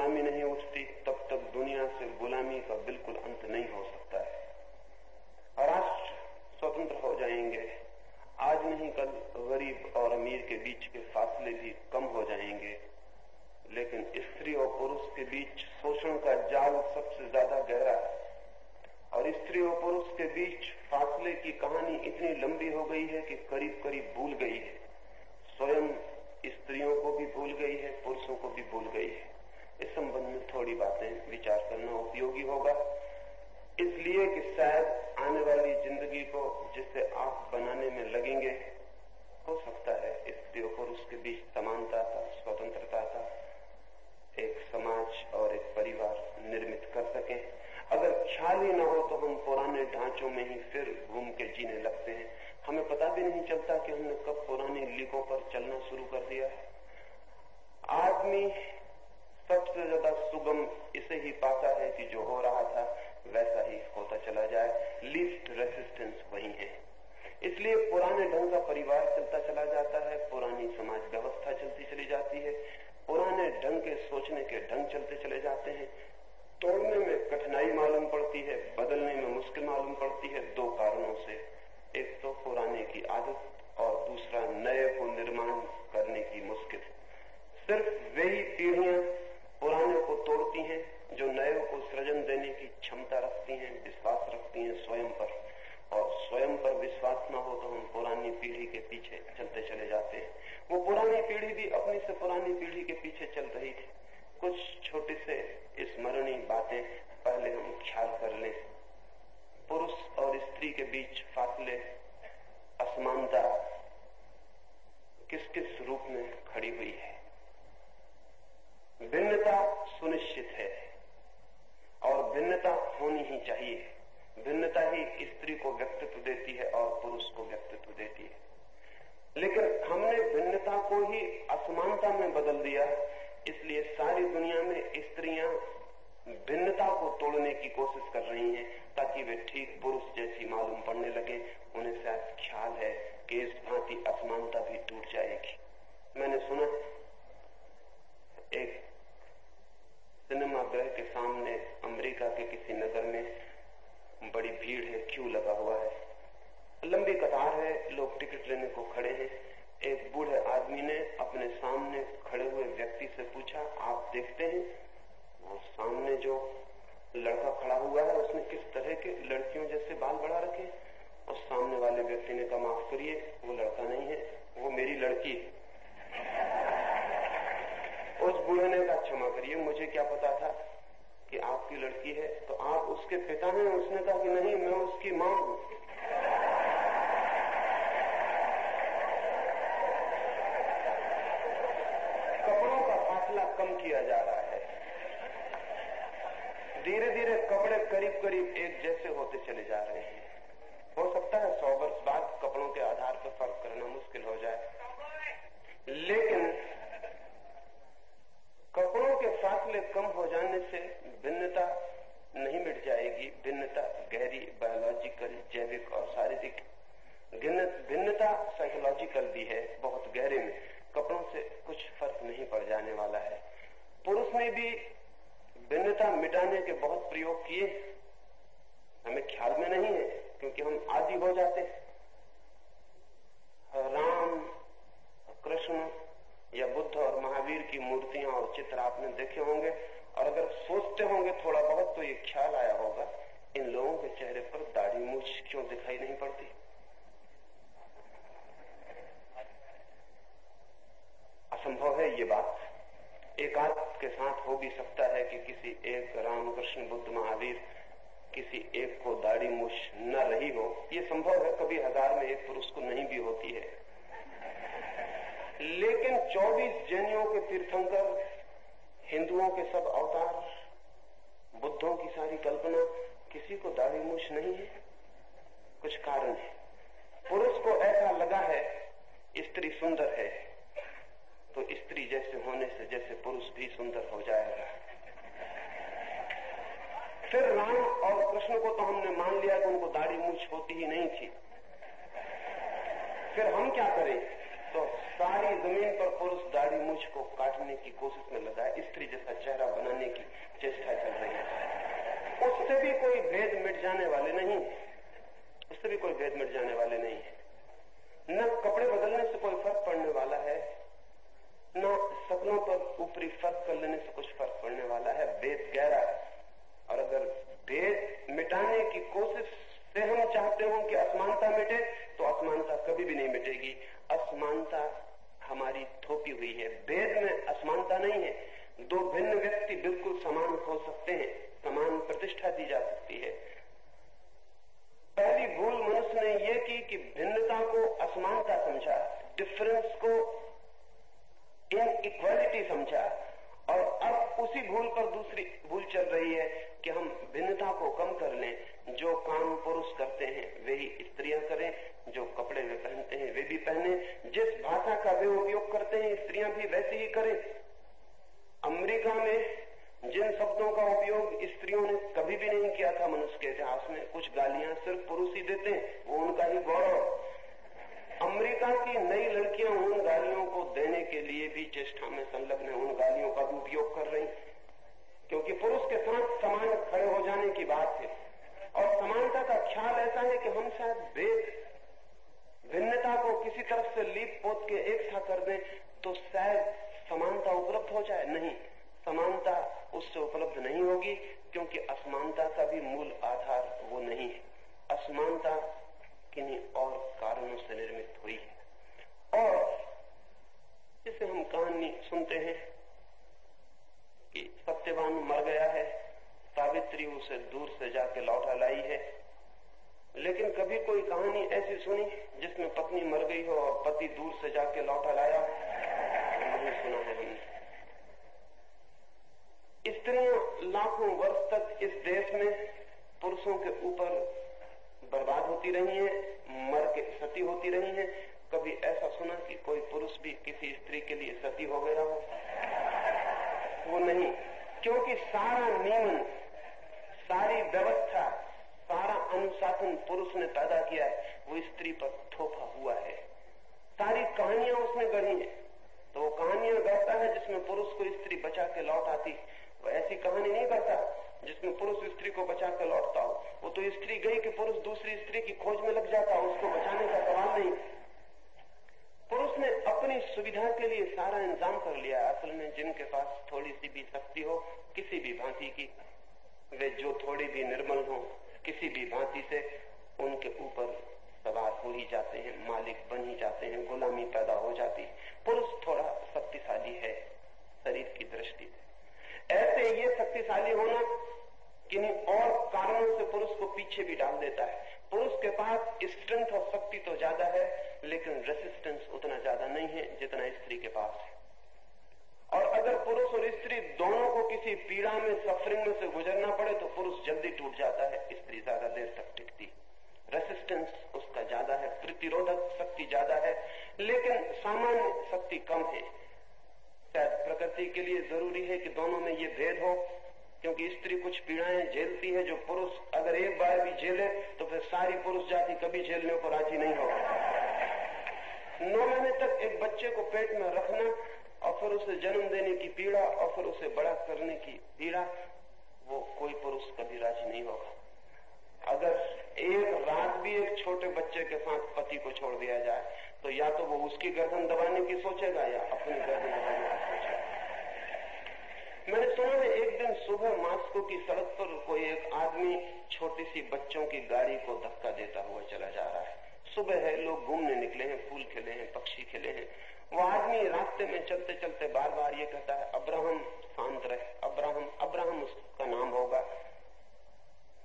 गुलामी नहीं उठती, तब तक दुनिया से गुलामी का बिल्कुल अंत नहीं हो सकता है। राष्ट्र स्वतंत्र हो जाएँगे। आज नहीं, कल गरीब और अमीर के बीच के फासले भी कम हो जाएँगे। लेकिन स्त्री और पुरुष के बीच शोषण का जाल सबसे ज़्यादा गहरा है। और स्त्री और पुरुष के बीच फासले की कहानी इतनी लंबी हो गई है कि करीब करीब भूल गई है। स्वयं स्त्रियों को भी भूल गई है, पुरुषों को भी भूल गई है। इस संबंध में थोड़ी बातें विचार करना उपयोगी होगा। इसलिए कि शायद आने वाली ज़िंदगी को जिसे आप बनाने में लगेंगे, हो सकता है स्त्री और पुरुष के बीच समानता था, स्वतंत्रता था, एक समाज और एक परिवार निर्मित कर सके। अगर ख्याल ही ना हो तो हम पुराने ढांचों में ही फिर घूम के जीने लगते हैं। हमें पता भी नहीं चलता कि हमने कब पुरानी लीकों पर चलना शुरू कर दिया है। आदमी सबसे ज़्यादा सुगम इसे ही पाता है कि जो हो रहा था, वैसा ही होता चला जाए। लीस्ट रेसिस्टेंस वही है। इसलिए पुराने ढंग का परिवार चलता चला जाता है, पुरानी समाज व्यवस्था चलती चली जाती है, पुराने ढंग के सोचने के ढंग चलते चले जाते हैं। तोड़ने में कठिनाई मालूम पड़ती है, बदलने में मुश्किल मालूम पड़ती है, दो कारणों से। एक तो पुराने की आदत और दूसरा नए को निर्माण करने की मुश्किल। सिर्फ़ वही पीढ़ियाँ पुराने को तोड़ती हैं, जो नए को सृजन देने की क्षमता रखती हैं, विश्वास रखती हैं स्वयं पर। और स्वयं पर विश्वास न हो तो हम पुरानी पीढ़ी के पीछे चलते चले जाते हैं। वो पुरानी पीढ़ी भी अपनी से पुरानी पीढ़ी के पीछे चल रही थी। कुछ छोटे से स्मरणीय बातें पहले हम ख्याल कर लें। पुरुष और स्त्री के बीच फासले, असमानता किस किस रूप में खड़ी हुई है? भिन्नता सुनिश्चित है। और भिन्नता होनी ही चाहिए। भिन्नता ही स्त्री को व्यक्तित्व देती है और पुरुष को व्यक्तित्व देती है। लेकिन हमने भिन्नता को ही असमानता में बदल दिया। इसलिए सारी दुनिया में स्त्रियाँ भिन्नता को तोड़ने की कोशिश कर रही हैं, ताकि वे ठीक पुरुष जैसी मालूम पड़ने लगे। उन्हें शायद ख्याल है कि इस भांति असमानता भी टूट जाएगी। मैंने सुना एक सिनेमा ग्रह के सामने अमेरिका के किसी नगर में बड़ी भीड़ है, क्यू लगा हुआ है। लंबी कतार है, लोग टिकट लेने को खड़े हैं। एक बूढ़े आदमी ने अपने सामने खड़े हुए व्यक्ति से पूछा, आप देखते हैं? वो सामने जो लड़का खड़ा हुआ है, उसने किस तरह के लड़कियों जैसे बाल बढ़ा रखे और सामने वाले व्यक्ति ने कहा, माफ़ करिए, वो लड़का नहीं है, वो मेरी लड़की उस बूढ़े ने कहा, क्षमा करिए, मुझे क्या पता था कि आपकी लड़की है तो आप उसके पिता हैं? उसने कहा कि नहीं, मैं उसकी माँ हूँ। कपड़ों का फासला कम किया जा रहा है। धीरे धीरे कपड़े करीब करीब एक जैसे होते चले जा रहे हैं। हो सकता है सौ वर्ष बाद कपड़ों के आधार पर फ़र्क करना मुश्किल हो जाए। लेकिन दाखले कम हो जाने से भिन्नता नहीं मिट जाएगी। भिन्नता गहरी बायोलॉजिकल जैविक और शारीरिक। भिन्नता साइकोलॉजिकल भी है, बहुत गहरे में। कपड़ों से कुछ फ़र्क नहीं पड़ जाने वाला है। पुरुष ने भी भिन्नता मिटाने के बहुत प्रयोग किए हमें ख्याल में नहीं है, क्योंकि हम आदि हो जाते हैं। राम कृष्ण या बुद्ध और महावीर की मूर्तियाँ और चित्र आपने देखे होंगे, और अगर सोचते होंगे थोड़ा बहुत तो ये ख्याल आया होगा, इन लोगों के चेहरे पर दाढ़ी मूछ क्यों दिखाई नहीं पड़ती? असंभव है ये बात। एक आध के साथ हो भी सकता है कि किसी एक रामकृष्ण बुद्ध महावीर किसी एक को दाढ़ी मूछ न रही हो। ये संभव है, कभी हज़ार में एक पुरुष को नहीं भी होती है। लेकिन 24 जैनियों के तीर्थंकर, हिंदुओं के सब अवतार, बुद्धों की सारी कल्पना, किसी को दाढ़ी मूछ नहीं है। कुछ कारण है। पुरुष को ऐसा लगा है, स्त्री सुंदर है। तो स्त्री जैसे होने से जैसे पुरुष भी सुंदर हो जाएगा। फिर राम और कृष्ण को तो हमने मान लिया कि उनको दाढ़ी मूछ होती ही नहीं थी। फिर हम क्या करें? तो सारी ज़मीन पर पुरुष दाढ़ी मुझ को काटने की कोशिश में लगा है स्त्री जैसा चेहरा बनाने की चेष्टा चल रही है। उससे भी कोई भेद मिट जाने वाले नहीं। उससे भी कोई भेद मिट जाने वाले नहीं है। न कपड़े बदलने से कोई फ़र्क पड़ने वाला है, न सपनों पर ऊपरी फ़र्क कर लेने से कुछ फ़र्क पड़ने वाला है। भेद गहरा और अगर भेद मिटाने की कोशिश से हम चाहते हो कि असमानता मिटे तो असमानता कभी भी नहीं मिटेगी। असमानता हमारी थोपी हुई है। भेद में असमानता नहीं है। दो भिन्न व्यक्ति बिल्कुल समान हो सकते हैं। समान प्रतिष्ठा दी जा सकती है। पहली भूल मनुष्य ने यह की कि भिन्नता को असमानता समझा डिफरेंस को इन इक्वालिटी समझा और अब उसी भूल पर दूसरी भूल चल रही है। कि हम भिन्नता को कम कर लें। जो काम पुरुष करते हैं, वे ही स्त्रियाँ करें। जो कपड़े वे पहनते हैं, वे भी पहने। जिस भाषा का वे उपयोग करते हैं, स्त्रियाँ भी वैसे ही करें। अमेरिका में जिन शब्दों का उपयोग स्त्रियों ने कभी भी नहीं किया था मनुष्य के इतिहास में, कुछ गालियाँ सिर्फ़ पुरुष ही देते हैं, वो उनका ही गौरव। अमेरिका की नई लड़कियाँ उन गालियों को देने के लिए भी चेष्टा में संलग्न है, उन गालियों का भी उपयोग कर रही क्योंकि पुरुष के साथ समान खड़े हो जाने की बात है। और समानता का ख्याल ऐसा है कि हम शायद भेद, भिन्नता को किसी तरफ़ से लीप पोत के एक सा कर दें तो शायद समानता उपलब्ध हो जाए। नहीं, समानता उससे उपलब्ध नहीं होगी, क्योंकि असमानता का भी मूल आधार वो नहीं है। असमानता किन्हीं और कारणों से निर्मित हुई है। और जिसे हम कहानी सुनते हैं। कि सत्यवान मर गया है सावित्री उसे दूर से जाके लौटा लाई है। लेकिन कभी कोई कहानी ऐसी सुनी जिसमें पत्नी मर गई हो और पति दूर से जाके लौटा लाया? नहीं सुना है हमने स्त्रियाँ लाखों वर्ष तक इस देश में पुरुषों के ऊपर बर्बाद होती रही हैं, मर के सती होती रही हैं। कभी ऐसा सुना कि कोई पुरुष भी किसी स्त्री के लिए सती हो गया हो? वो नहीं। क्योंकि सारा नियमन, सारी व्यवस्था, सारा अनुशासन पुरुष ने पैदा किया है। वो स्त्री पर थोपा हुआ है। सारी कहानियाँ उसने गढ़ी है। तो वो कहानियाँ गढ़ता है जिसमें पुरुष को स्त्री बचा के लौट आती वो ऐसी कहानी नहीं गढ़ता जिसमें पुरुष स्त्री को बचा कर लौटता हो। वो तो स्त्री गई कि पुरुष दूसरी स्त्री की खोज में लग जाता उसको बचाने का सवाल नहीं। पुरुष ने अपनी सुविधा के लिए सारा इंतज़ाम कर लिया। असल में जिनके पास थोड़ी सी भी शक्ति हो, किसी भी भांति की, वे जो थोड़ी भी निर्मल हो, किसी भी भांति से उनके ऊपर सवार हो ही जाते हैं, मालिक बन ही जाते हैं, गुलामी पैदा हो जाती पुरुष थोड़ा शक्तिशाली है, शरीर की दृष्टि। से ऐसे ये शक्तिशाली होना किन्हीं और कारणों से पुरुष को पीछे भी डाल देता है। पुरुष के पास स्ट्रेंथ और शक्ति तो ज़्यादा है लेकिन रेसिस्टेंस उतना ज़्यादा नहीं है जितना स्त्री के पास है। और अगर पुरुष और स्त्री दोनों को किसी पीड़ा में सफरिंग में से गुजरना पड़े तो पुरुष जल्दी टूट जाता है, स्त्री ज़्यादा देर तक टिकती। रेसिस्टेंस उसका ज़्यादा है, प्रतिरोधक शक्ति ज़्यादा है, लेकिन सामान्य शक्ति कम है। शायद प्रकृति के लिए ज़रूरी है कि दोनों में ये भेद हो, क्योंकि स्त्री कुछ पीड़ाएँ झेलती है, जो पुरुष अगर एक बार भी झेले तो फिर सारी पुरुष जाति कभी झेलने को राज़ी नहीं होगा नौ महीने तक एक बच्चे को पेट में रखना और फिर उसे जन्म देने की पीड़ा और फिर उसे बड़ा करने की पीड़ा, वो कोई पुरुष कभी राज़ी नहीं होगा। अगर एक रात भी एक छोटे बच्चे के साथ पति को छोड़ दिया जाए तो या तो वो उसकी गर्दन दबाने की सोचेगा या अपनी गर्दन दबाने की सोचेगा। मैंने सुना है एक दिन सुबह मास्को की सड़क पर कोई एक आदमी छोटी सी बच्चों की गाड़ी को धक्का देता हुआ चला जा रहा है। सुबह है, लोग घूमने निकले हैं, फूल खिले हैं, पक्षी खिले हैं। वो आदमी रास्ते में चलते चलते बार बार ये कहता है, अब्राहम, शांत रहे, अब्राहम अब्राहम उसका नाम होगा।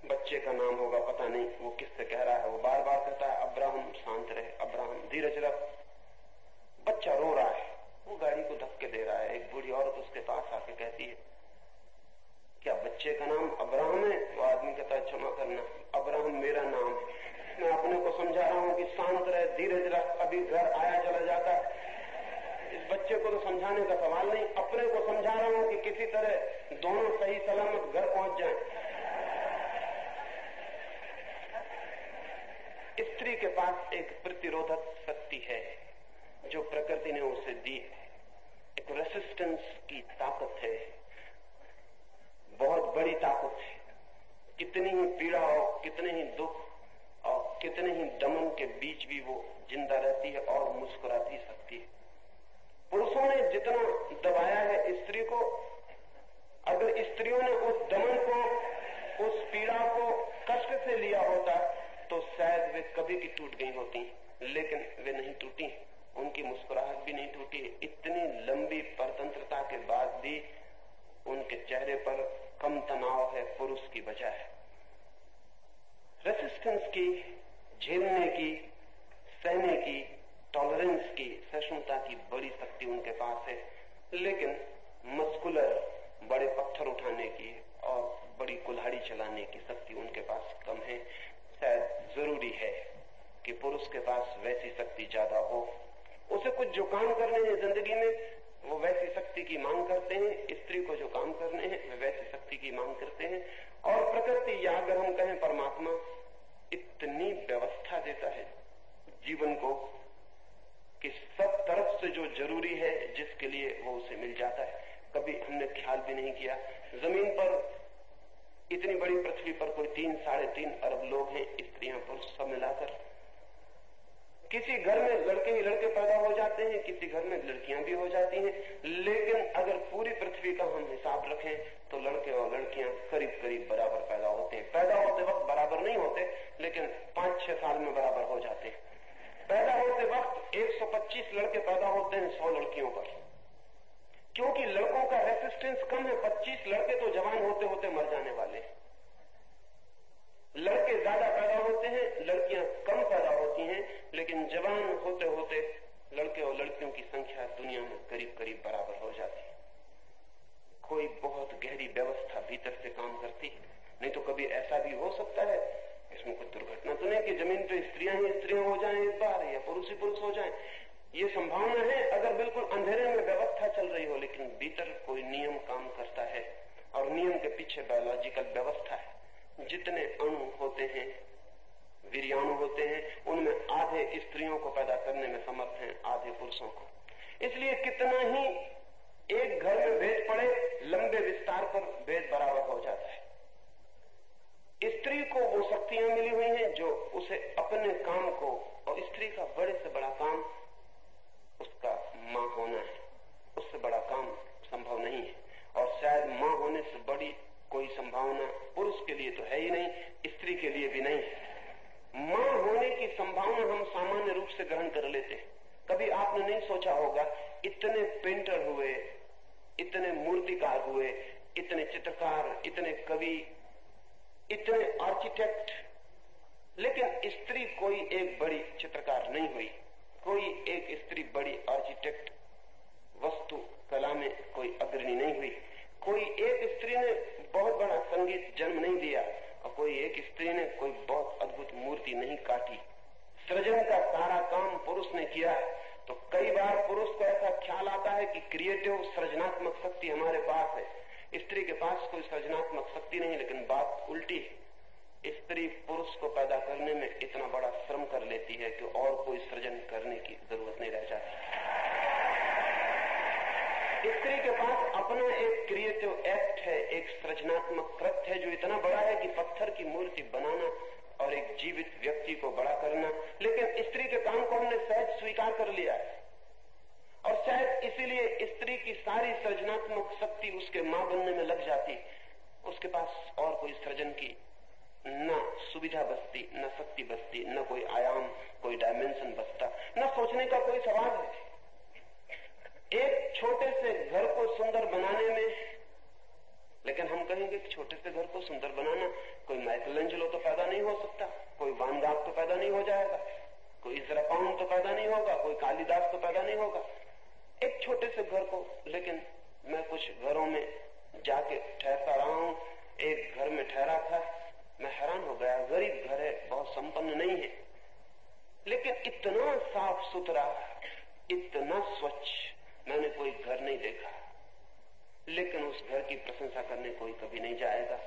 बच्चे का नाम होगा, पता नहीं वो किससे कह रहा है। वो बार बार कहता है, अब्राहम, शांत रहे, अब्राहम, धीरज रख। बच्चा रो रहा है, वो गाड़ी को धक्के दे रहा है, एक बूढ़ी औरत उसके पास आके कहती है, क्या बच्चे का नाम अब्राहम है? वो आदमी कहता है, क्षमा करना, अब्राहम मेरा नाम है। मैं अपने को समझा रहा हूँ कि शांत रहे, धीरज रख, अभी घर आया चला जाता इस बच्चे को तो समझाने का सवाल नहीं, अपने को समझा रहा हूँ कि किसी तरह दोनों सही सलामत घर पहुँच जाएँ। स्त्री के पास एक प्रतिरोधक शक्ति है, जो प्रकृति ने उसे दी है। एक रेसिस्टेंस की ताकत है। बहुत बड़ी ताकत है। कितनी ही पीड़ा हो, कितने ही दुख और कितने ही दमन के बीच भी वो ज़िंदा रहती है और मुस्कुरा भी सकती है। पुरुषों ने जितना दबाया है स्त्री को, अगर स्त्रियों ने उस दमन को, उस पीड़ा को कष्ट से लिया होता तो शायद वे कभी की टूट गई होती, लेकिन वे नहीं टूटी। उनकी मुस्कुराहट भी नहीं टूटी। इतनी लंबी परतंत्रता के बाद भी उनके चेहरे पर कम तनाव है, पुरुष की बजाय रेसिस्टेंस की, झेलने की, सहने की टॉलरेंस की, सहिष्णुता की बड़ी शक्ति उनके पास है। लेकिन मस्कुलर बड़े पत्थर उठाने की और बड़ी कुल्हाड़ी चलाने की शक्ति उनके पास कम है। शायद ज़रूरी है कि पुरुष के पास वैसी शक्ति ज़्यादा हो। उसे कुछ जो काम करने हैं ज़िंदगी में, वो वैसी शक्ति की मांग करते हैं। स्त्री को जो काम करने हैं वैसी शक्ति की मांग करते हैं। और प्रकृति या अगर हम कहें परमात्मा, इतनी व्यवस्था देता है जीवन को कि सब तरफ़ से जो ज़रूरी है, जिसके लिए वो उसे मिल जाता है। कभी हमने ख्याल भी नहीं किया। ज़मीन पर इतनी बड़ी पृथ्वी पर कोई तीन, साढ़े तीन अरब लोग हैं, स्त्रियाँ, पुरुष सब मिलाकर। किसी घर में लड़के ही लड़के पैदा हो जाते हैं, किसी घर में लड़कियाँ भी हो जाती हैं। लेकिन अगर पूरी पृथ्वी का हम हिसाब रखें तो लड़के और लड़कियाँ करीब करीब बराबर पैदा होते हैं। पैदा होते वक्त बराबर नहीं होते, लेकिन पाँच छह साल में बराबर हो जाते हैं। पैदा होते वक्त 125 लड़के पैदा होते हैं सौ लड़कियों पर। क्योंकि लड़कों का रेसिस्टेंस कम है 25 लड़के तो जवान होते होते मर जाने वाले लड़के ज़्यादा पैदा होते हैं, लड़कियाँ कम पैदा होती हैं, लेकिन जवान होते होते लड़के और लड़कियों की संख्या दुनिया में करीब करीब बराबर हो जाती है। कोई बहुत गहरी व्यवस्था भीतर से काम करती है। नहीं तो कभी ऐसा भी हो सकता है, इसमें कोई दुर्घटना तो नहीं कि ज़मीन पे स्त्रियाँ ही स्त्रियाँ हो जाएँ इस बार या पुरुष ही पुरुष हो जाएँ। ये संभावना है, अगर बिल्कुल अंधेरे में व्यवस्था चल रही हो, लेकिन भीतर कोई नियम काम करता है और नियम के पीछे बायोलॉजिकल व्यवस्था है। जितने अणु होते हैं, वीरियाणु होते हैं, उनमें आधे स्त्रियों को पैदा करने में समर्थ हैं, आधे पुरुषों को। इसलिए कितना ही एक घर में भेद पड़े, लंबे विस्तार पर भेद बराबर हो जाता है। स्त्री को वो शक्तियाँ मिली हुई हैं जो उसे अपने काम को, और स्त्री का बड़े से बड़ा काम, उसका माँ होना है। उससे बड़ा काम संभव नहीं है, और शायद माँ होने से बड़ी कोई संभावना पुरुष के लिए तो है ही नहीं, स्त्री के लिए भी नहीं। माँ होने की संभावना हम सामान्य रूप से ग्रहण कर लेते हैं। कभी आपने नहीं सोचा होगा, इतने पेंटर हुए, इतने मूर्तिकार हुए, इतने चित्रकार, इतने कवि, इतने आर्किटेक्ट लेकिन स्त्री कोई एक बड़ी चित्रकार नहीं हुई। कोई एक स्त्री बड़ी आर्किटेक्ट वस्तु कला में कोई अग्रणी नहीं हुई। कोई एक स्त्री ने बहुत बड़ा संगीत जन्म नहीं दिया और कोई एक स्त्री ने कोई बहुत अद्भुत मूर्ति नहीं काटी। सृजन का सारा काम पुरुष ने किया। तो कई बार पुरुष को ऐसा ख्याल आता है कि क्रिएटिव सृजनात्मक शक्ति हमारे पास है। स्त्री के पास कोई सृजनात्मक शक्ति नहीं, लेकिन बात उल्टी स्त्री पुरुष को पैदा करने में इतना बड़ा श्रम कर लेती है कि और कोई सृजन करने की ज़रूरत नहीं रह जाती। स्त्री के पास अपना एक क्रिएटिव एक्ट है, एक सृजनात्मक कृत्य है जो इतना बड़ा है कि पत्थर की मूर्ति बनाना और एक जीवित व्यक्ति को बड़ा करना। लेकिन स्त्री के काम को हमने सहज स्वीकार कर लिया है। और शायद इसीलिए स्त्री की सारी सृजनात्मक शक्ति उसके माँ बनने में लग जाती। उसके पास और कोई सृजन की न सुविधा बचती न शक्ति बचती न कोई आयाम, कोई डायमेंशन बचता न सोचने का कोई सवाल है। एक छोटे से घर को सुंदर बनाने में, लेकिन हम कहेंगे कि छोटे से घर को सुंदर बनाना, कोई माइकलेंजलो तो पैदा नहीं हो सकता, कोई वानगाग तो पैदा नहीं हो जाएगा, कोई इसरापाउन तो पैदा नहीं होगा, कोई कालिदास तो पैदा नहीं होगा। एक छोटे से घर को, लेकिन मैं कुछ घरों में जाके ठहरता रहा हूँ, एक घर में ठहरा था, मैं हैरान हो गया, गरीब घर है, बहुत संपन्न नहीं है। लेकिन इतना साफ़ सुथरा, इतना स्वच्छ मैंने कोई घर नहीं देखा। लेकिन उस घर की प्रशंसा करने कोई कभी नहीं जाएगा।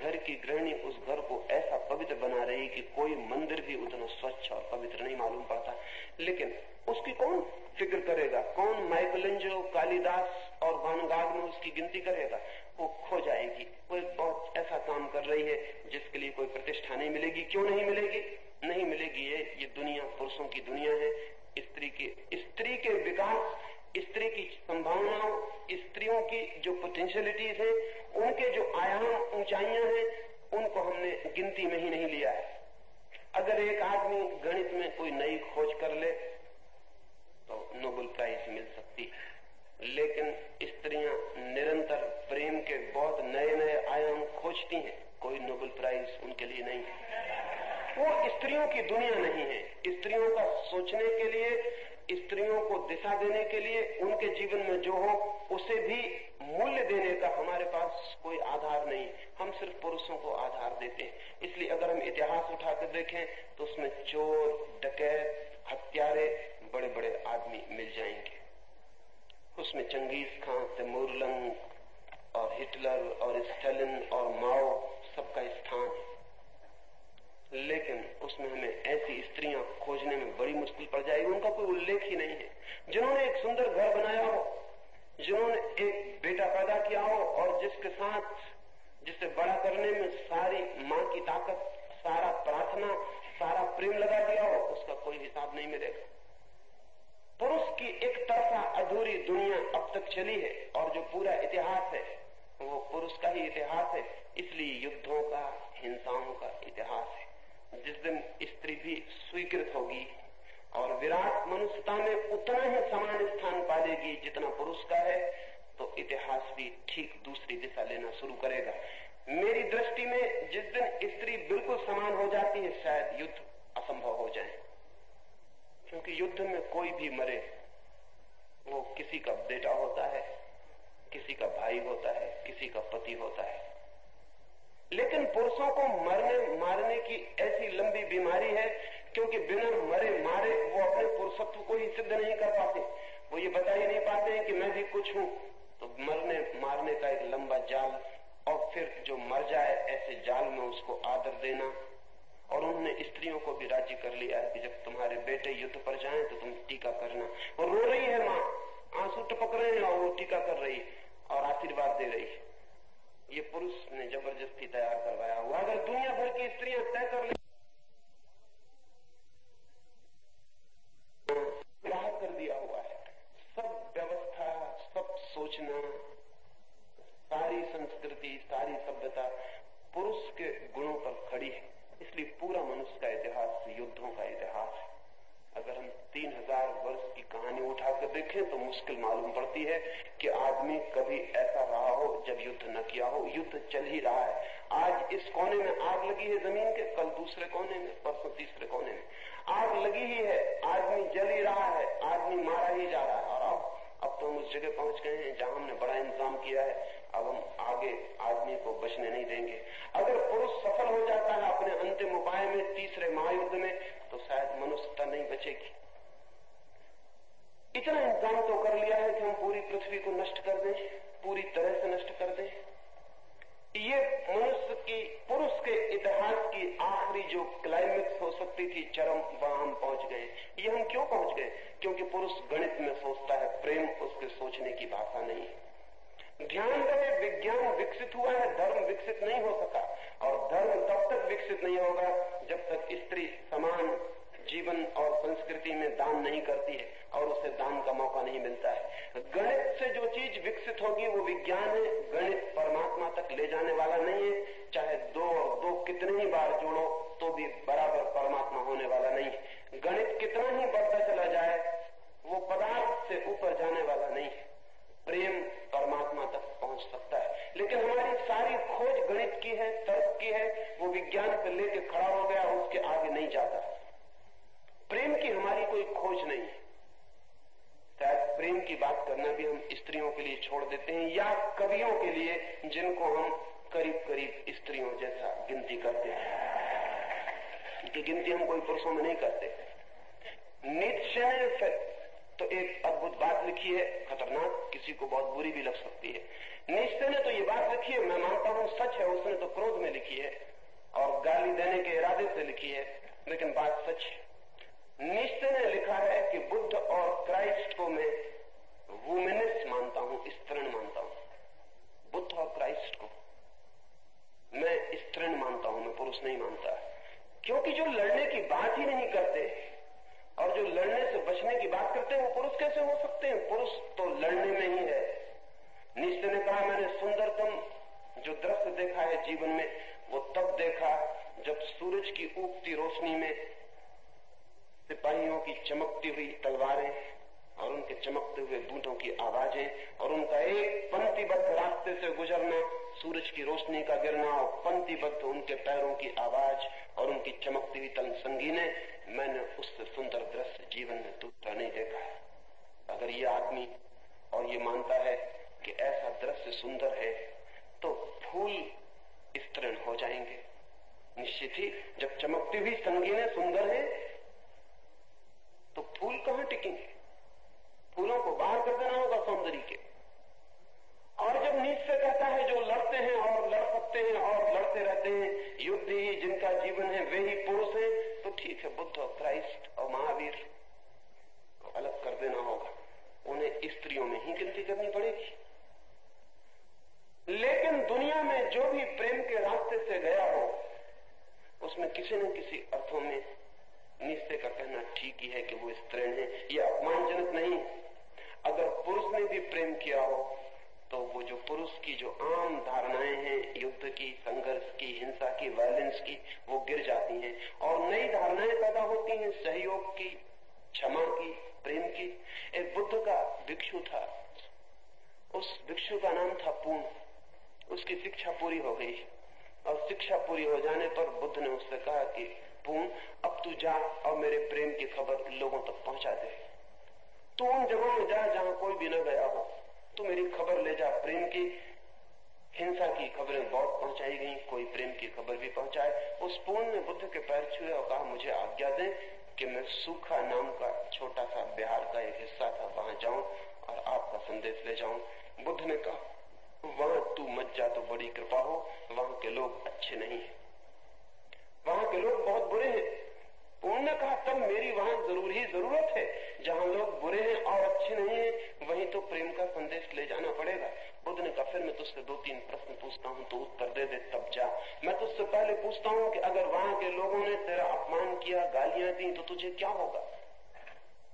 घर की गृहिणी उस घर को ऐसा पवित्र बना रही कि कोई मंदिर भी उतना स्वच्छ और पवित्र नहीं मालूम पड़ता। लेकिन उसकी कौन फ़िक्र करेगा? कौन माइकलेंजो, कालिदास और वानगाग में उसकी गिनती करेगा? वो खो जाएगी। वो एक बहुत ऐसा काम कर रही है जिसके लिए कोई प्रतिष्ठा नहीं मिलेगी। क्यों नहीं मिलेगी? नहीं मिलेगी ये। ये दुनिया पुरुषों की दुनिया है। स्त्री की स्त्री के विकास स्त्री की संभावनाओं, स्त्रियों की जो पोटेंशियलिटीज हैं, उनके जो आयाम, ऊंचाइयाँ हैं, उनको हमने गिनती में ही नहीं लिया है। अगर एक आदमी गणित में कोई नई खोज कर ले तो नोबेल प्राइज मिल सकती है। लेकिन स्त्रियाँ निरंतर प्रेम के बहुत नए नए आयाम खोजती हैं। कोई नोबेल प्राइज उनके लिए नहीं है। वो स्त्रियों की दुनिया नहीं है। स्त्रियों का सोचने के लिए स्त्रियों को दिशा देने के लिए, उनके जीवन में जो हो, उसे भी मूल्य देने का हमारे पास कोई आधार नहीं। हम सिर्फ़ पुरुषों को आधार देते हैं। इसलिए अगर हम इतिहास उठाकर देखें तो उसमें चोर, डकैत, हत्यारे बड़े बड़े आदमी मिल जाएँगे। उसमें चंगेज खान तैमूरलंग और हिटलर और स्टेलिन और माओ सबका स्थान है। लेकिन उसमें हमें ऐसी स्त्रियाँ खोजने में बड़ी मुश्किल पड़ जाएगी। उनका कोई उल्लेख ही नहीं है। जिन्होंने एक सुंदर घर बनाया हो, जिन्होंने एक बेटा पैदा किया हो, और जिसके साथ, जिसे बड़ा करने में सारी माँ की ताकत, सारा प्रार्थना, सारा प्रेम लगा दिया हो, उसका कोई हिसाब नहीं मिलेगा। पुरुष की एक तरफा अधूरी दुनिया अब तक चली है, और जो पूरा इतिहास है, वो पुरुष का ही इतिहास है। इसलिए युद्धों का, हिंसाओं का इतिहास है। जिस दिन स्त्री भी स्वीकृत होगी और विराट मनुष्यता में उतना ही समान स्थान पालेगी जितना पुरुष का है तो इतिहास भी ठीक दूसरी दिशा लेना शुरू करेगा। मेरी दृष्टि में जिस दिन स्त्री बिल्कुल समान हो जाती है, शायद युद्ध असंभव हो जाए। क्योंकि युद्ध में कोई भी मरे, वो किसी का बेटा होता है, किसी का भाई होता है, किसी का पति होता है। लेकिन पुरुषों को मरने मारने की ऐसी लंबी बीमारी है, क्योंकि बिना मरे मारे वो अपने पुरुषत्व को ही सिद्ध नहीं कर पाते। वो ये बता ही नहीं पाते हैं कि मैं भी कुछ हूँ। तो मरने मारने का एक लंबा जाल, और फिर जो मर जाए, ऐसे जाल में उसको आदर देना। और उन्होंने स्त्रियों को भी राज़ी कर लिया है कि जब तुम्हारे बेटे युद्ध पर जाए तो तुम टीका करना। वो रो रही है माँ, आँसू टपक रहे हैं और वो टीका कर रही और आशीर्वाद दे रही है। ये पुरुष ने ज़बरदस्ती तैयार करवाया हुआ। अगर दुनिया भर की स्त्रियाँ तय कर ले राहत कर दिया हुआ है। सब व्यवस्था, सब सोचना, सारी संस्कृति, सारी सभ्यता पुरुष के गुणों पर खड़ी है। इसलिए पूरा मनुष्य का इतिहास, युद्धों का इतिहास है। अगर हम तीन हज़ार वर्ष की कहानी उठाकर देखें तो मुश्किल मालूम पड़ती है कि आदमी कभी ऐसा रहा हो जब युद्ध न किया हो। युद्ध चल ही रहा है। आज इस कोने में आग लगी है ज़मीन के, कल दूसरे कोने में, परसों तीसरे कोने में। आग लगी ही है। आदमी जल ही रहा है। आदमी मारा ही जा रहा है। और अब अब तो हम उस जगह पहुँच गए हैं जहाँ हमने बड़ा इंतज़ाम किया है। अब हम आगे आदमी को बचने नहीं देंगे। अगर पुरुष सफल हो जाता है अपने अंतिम उपाय में, तीसरे महायुद्ध में तो शायद मनुष्यता नहीं बचेगी। इतना इंतज़ाम तो कर लिया है कि हम पूरी पृथ्वी को नष्ट कर दें, पूरी तरह से नष्ट कर दें। ये मनुष्य की, पुरुष के इतिहास की आखिरी जो क्लाइमेक्स हो सकती थी, चरम, वहाँ हम पहुँच गए। ये हम क्यों पहुँच गए? क्योंकि पुरुष गणित में सोचता है, प्रेम उसके सोचने की भाषा नहीं है। ध्यान रहे विज्ञान विकसित हुआ है, धर्म विकसित नहीं हो सका। और धर्म तब तक विकसित नहीं होगा जब तक स्त्री समान जीवन और संस्कृति में दान नहीं करती है और उसे दान का मौका नहीं मिलता है। गणित से जो चीज़ विकसित होगी वो विज्ञान है, गणित परमात्मा तक ले जाने वाला नहीं है। चाहे दो और दो कितने ही बार जोड़ो तो भी बराबर परमात्मा होने वाला नहीं है। गणित कितना ही बढ़ता चला जाए, वो पदार्थ से ऊपर जाने वाला नहीं है। प्रेम परमात्मा तक पहुँच सकता है। लेकिन हमारी सारी खोज गणित की है, तर्क की है, वो विज्ञान पर लेके खड़ा हो गया, उसके आगे नहीं जाता। प्रेम की हमारी कोई खोज नहीं है। शायद प्रेम की बात करना भी हम स्त्रियों के लिए छोड़ देते हैं, या कवियों के लिए, जिनको हम करीब करीब स्त्रियों जैसा गिनती करते हैं। गिनती हम कोई पुरुषों में नहीं करते। निश्चय ने तो एक अद्भुत बात लिखी है, खतरनाक, किसी को बहुत बुरी भी लग सकती है। निश्चय ने तो ये बात लिखी है, मैं मानता हूँ, सच है, उसने तो क्रोध में लिखी है, और गाली देने के इरादे से लिखी है, लेकिन बात सच है। निश्चय ने लिखा है कि बुद्ध और क्राइस्ट को मैं वुमेनिस्ट मानता हूँ, स्त्रीण मानता हूँ। बुद्ध और क्राइस्ट को मैं स्त्रीण मानता हूँ, मैं पुरुष नहीं मानता। क्योंकि जो लड़ने की बात ही नहीं करते और जो लड़ने से बचने की बात करते हैं, वो पुरुष कैसे हो सकते हैं? पुरुष तो लड़ने में ही है। निश्चय ने कहा, मैंने सुंदरतम जो दृश्य देखा है जीवन में, वो तब देखा जब सूरज की उगती रोशनी में सिपाहियों की चमकती हुई तलवारें और उनके चमकते हुए बूटों की आवाज़ें और उनका एक पंक्तिबद्ध रास्ते से गुजरना, सूरज की रोशनी का गिरना और पंक्तिबद्ध उनके पैरों की आवाज़ और उनकी चमकती हुई तन संगीने मैंने उससे सुंदर दृश्य जीवन में दूसरा नहीं देखा है। अगर ये आदमी और ये मानता है कि ऐसा दृश्य सुंदर है तो फूल स्तृण हो जाएँगे। निश्चित ही जब चमकती हुई संगीने सुंदर है तो फूल कहाँ टिकेंगे? फूलों को बाहर कर देना होगा सौंदर्य के। और जब नीच से कहता है, जो लड़ते हैं और लड़ सकते हैं और लड़ते रहते हैं, युद्ध ही जिनका जीवन है, वे ही पुरुष हैं तो ठीक है, बुद्ध और क्राइस्ट और महावीर अलग कर देना होगा। उन्हें स्त्रियों में ही गिनती करनी पड़ेगी। लेकिन दुनिया में जो भी प्रेम के रास्ते से गया हो, उसमें किसी न किसी अर्थों में निश्चय का कहना ठीक ही है कि वो स्त्रीण है यह अपमानजनक नहीं। अगर पुरुष ने भी प्रेम किया हो तो वो जो पुरुष की जो आम धारणाएँ हैं, युद्ध की, संघर्ष की, हिंसा की वायलेंस की, वो गिर जाती हैं। और नई धारणाएँ पैदा होती हैं, सहयोग की, क्षमा की, प्रेम की। एक बुद्ध का भिक्षु था। उस भिक्षु का नाम था पूर्ण। उसकी शिक्षा पूरी हो गई। और शिक्षा पूरी हो जाने पर बुद्ध ने उससे कहा कि, पूर्ण, अब तू जा और मेरे प्रेम की खबर लोगों तक पहुँचा दे। तू उन जगहों में जा जहाँ कोई भी न गया हो। तू मेरी खबर ले जा। प्रेम की हिंसा की खबरें बहुत पहुंचाई गई। कोई प्रेम की खबर भी पहुँचाए। उस पूर्ण ने बुद्ध के पैर छुए और कहा, मुझे आज्ञा दे कि मैं सूखा नाम का छोटा सा बिहार का एक हिस्सा था। वहाँ जाऊँ और आपका संदेश ले जाऊँ। बुद्ध ने कहा, वहाँ तू मत जा तो बड़ी कृपा हो। वहाँ के लोग अच्छे नहीं है। वहाँ के लोग बहुत बुरे हैं। उन्होंने कहा तब मेरी वहाँ ज़रूर ही ज़रूरत है। जहाँ लोग बुरे हैं और अच्छे नहीं है, वहीं तो प्रेम का संदेश ले जाना पड़ेगा। बुद्ध ने कहा, फिर मैं तुझसे दो तीन प्रश्न पूछता हूँ तो उत्तर दे दे, तब जा। मैं तुझसे पहले पूछता हूँ कि अगर वहाँ के लोगों ने तेरा अपमान किया, गालियाँ दी तो तुझे क्या होगा?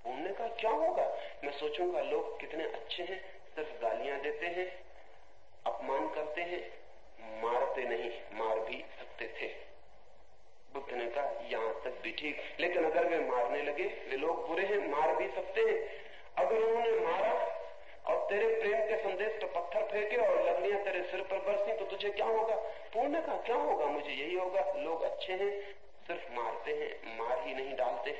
उन्होंने कहा, क्या होगा? मैं सोचूँगा, लोग कितने अच्छे हैं, सिर्फ़ गालियाँ देते हैं, अपमान करते हैं, मारते नहीं, मार भी सकते थे। बुद्ध ने कहा, यहाँ तक भी ठीक। लेकिन अगर वे मारने लगे, वे लोग बुरे हैं, मार भी सकते हैं। अगर उन्होंने मारा, और तेरे प्रेम के संदेश पर पत्थर फेंके और लकड़ियाँ तेरे सिर पर बरसी तो तुझे क्या होगा? पूर्ण का क्या होगा? मुझे यही होगा, लोग अच्छे हैं, सिर्फ़ मारते हैं, मार ही नहीं डालते।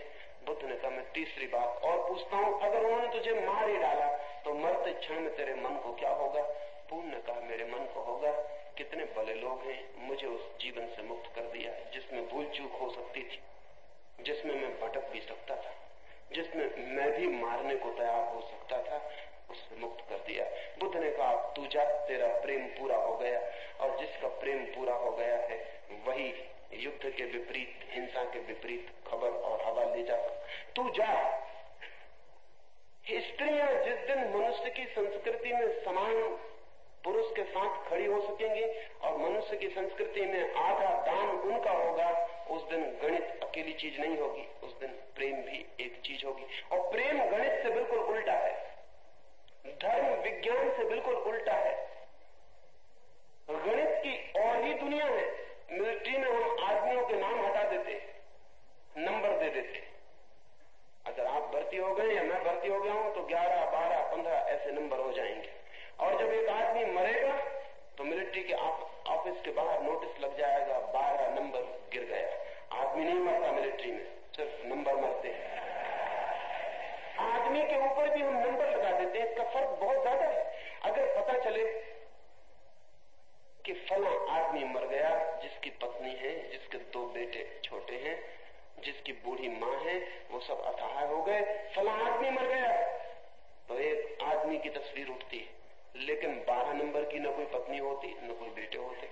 बुद्ध ने कहा, मैं तीसरी बात और पूछता हूँ, अगर उन्होंने तुझे मार ही डाला तो मरते क्षण में तेरे मन को क्या होगा? पूर्ण कहा मेरे मन को होगा। कितने भले लोग हैं, मुझे उस जीवन से मुक्त कर दिया, जिसमें भूल चूक हो सकती थी, जिसमें मैं भटक भी सकता था, जिसमें मैं भी मारने को तैयार हो सकता था, उससे मुक्त कर दिया। बुद्ध ने कहा तू जा, तेरा प्रेम पूरा हो गया, और जिसका प्रेम पूरा हो गया है, वही युद्ध के विपरीत, हिंसा के विपरीत खबर और हवा ले जा। तू जा। स्त्रियाँ जिस दिन मनुष्य की संस्कृति में समान पुरुष के साथ खड़ी हो सकेंगी और मनुष्य की संस्कृति में आधा दान उनका होगा। उस दिन गणित अकेली चीज़ नहीं होगी उस दिन प्रेम भी एक चीज़ होगी। और प्रेम गणित से बिल्कुल उल्टा है। धर्म विज्ञान से बिल्कुल उल्टा है। गणित की और ही दुनिया है। मिलिट्री में हम आदमियों के नाम हटा देते नंबर दे देते। अगर आप भर्ती हो गए या मैं भर्ती हो गया हूँ तो 11, 12, 15 ऐसे नंबर हो जाएँगे। और जब एक आदमी मरेगा तो मिलिट्री के ऑफ़िस के बाहर नोटिस लग जाएगा, बारह नंबर गिर गया। आदमी नहीं मरता मिलिट्री में, सिर्फ़ नंबर मरते हैं। आदमी के ऊपर भी हम नंबर लगा देते हैं, इसका फ़र्क बहुत ज़्यादा है। अगर पता चले कि फला आदमी मर गया, जिसकी पत्नी है, जिसके दो बेटे छोटे हैं, जिसकी बूढ़ी माँ है, वो सब अथाह हो गए, फला आदमी मर गया तो एक आदमी की तस्वीर उठती है। लेकिन बारह नंबर की न कोई पत्नी होती, न कोई बेटे होते।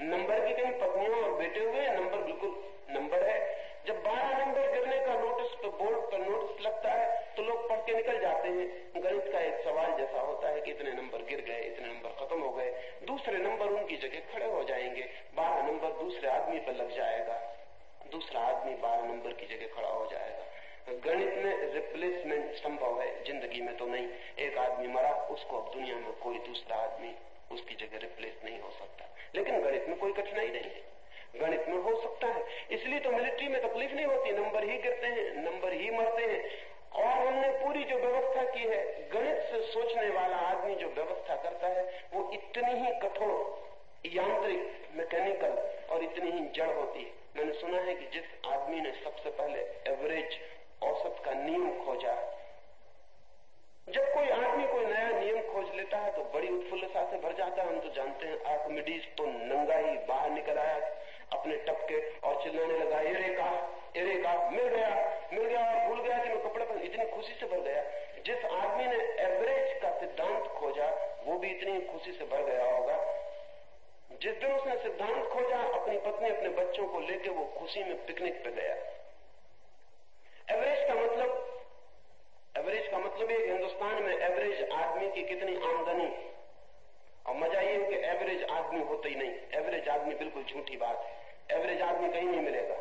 नंबर की कहीं पत्नियों और बेटे हुए, नंबर बिल्कुल नंबर है। जब बारह नंबर गिरने का नोटिस तो बोर्ड पर नोटिस लगता है तो लोग पढ़ के निकल जाते हैं। गणित का एक सवाल जैसा होता है कि इतने नंबर गिर गए, इतने नंबर खत्म हो गए। दूसरे नंबर उनकी जगह खड़े हो जाएँगे। बारह नंबर दूसरे आदमी पर लग जाएगा। दूसरा आदमी बारह नंबर की जगह खड़ा हो जाएगा। गणित में रिप्लेसमेंट संभव है, ज़िंदगी में तो नहीं। एक आदमी मरा, उसको अब दुनिया में कोई दूसरा आदमी उसकी जगह रिप्लेस नहीं हो सकता। लेकिन गणित में कोई कठिनाई नहीं है। गणित में हो सकता है। इसलिए तो मिलिट्री में तकलीफ़ नहीं होती। नंबर ही गिरते हैं, नंबर ही मरते हैं। और हमने पूरी जो व्यवस्था की है, गणित से सोचने वाला आदमी जो व्यवस्था करता है, वो इतनी ही कठोर यांत्रिक मैकेनिकल और इतनी ही जड़ होती है। मैंने सुना है कि जिस आदमी ने सबसे पहले एवरेज औसत का नियम खोजा। जब कोई आदमी कोई नया नियम खोज लेता है तो बड़ी उत्फुल्लता से भर जाता है। हम तो जानते हैं आर्कमिडीज तो नंगा ही बाहर निकल आया, अपने टपके और चिल्लाने लगा एरे का एरे का मिल गया मिल गया और भूल गया कि मैं कपड़े पर इतनी खुशी से भर गया। जिस आदमी ने एवरेज का सिद्धांत खोजा, वो भी इतनी खुशी से भर गया होगा। जिस दिन उसने सिद्धांत खोजा, अपनी पत्नी अपने बच्चों को लेकर वो खुशी में पिकनिक पे गया। एवरेज का मतलब एवरेज का मतलब है हिंदुस्तान में एवरेज आदमी की कितनी आमदनी? और मज़ा ये है कि एवरेज आदमी होता ही नहीं। एवरेज आदमी बिल्कुल झूठी बात है। एवरेज आदमी कहीं नहीं मिलेगा।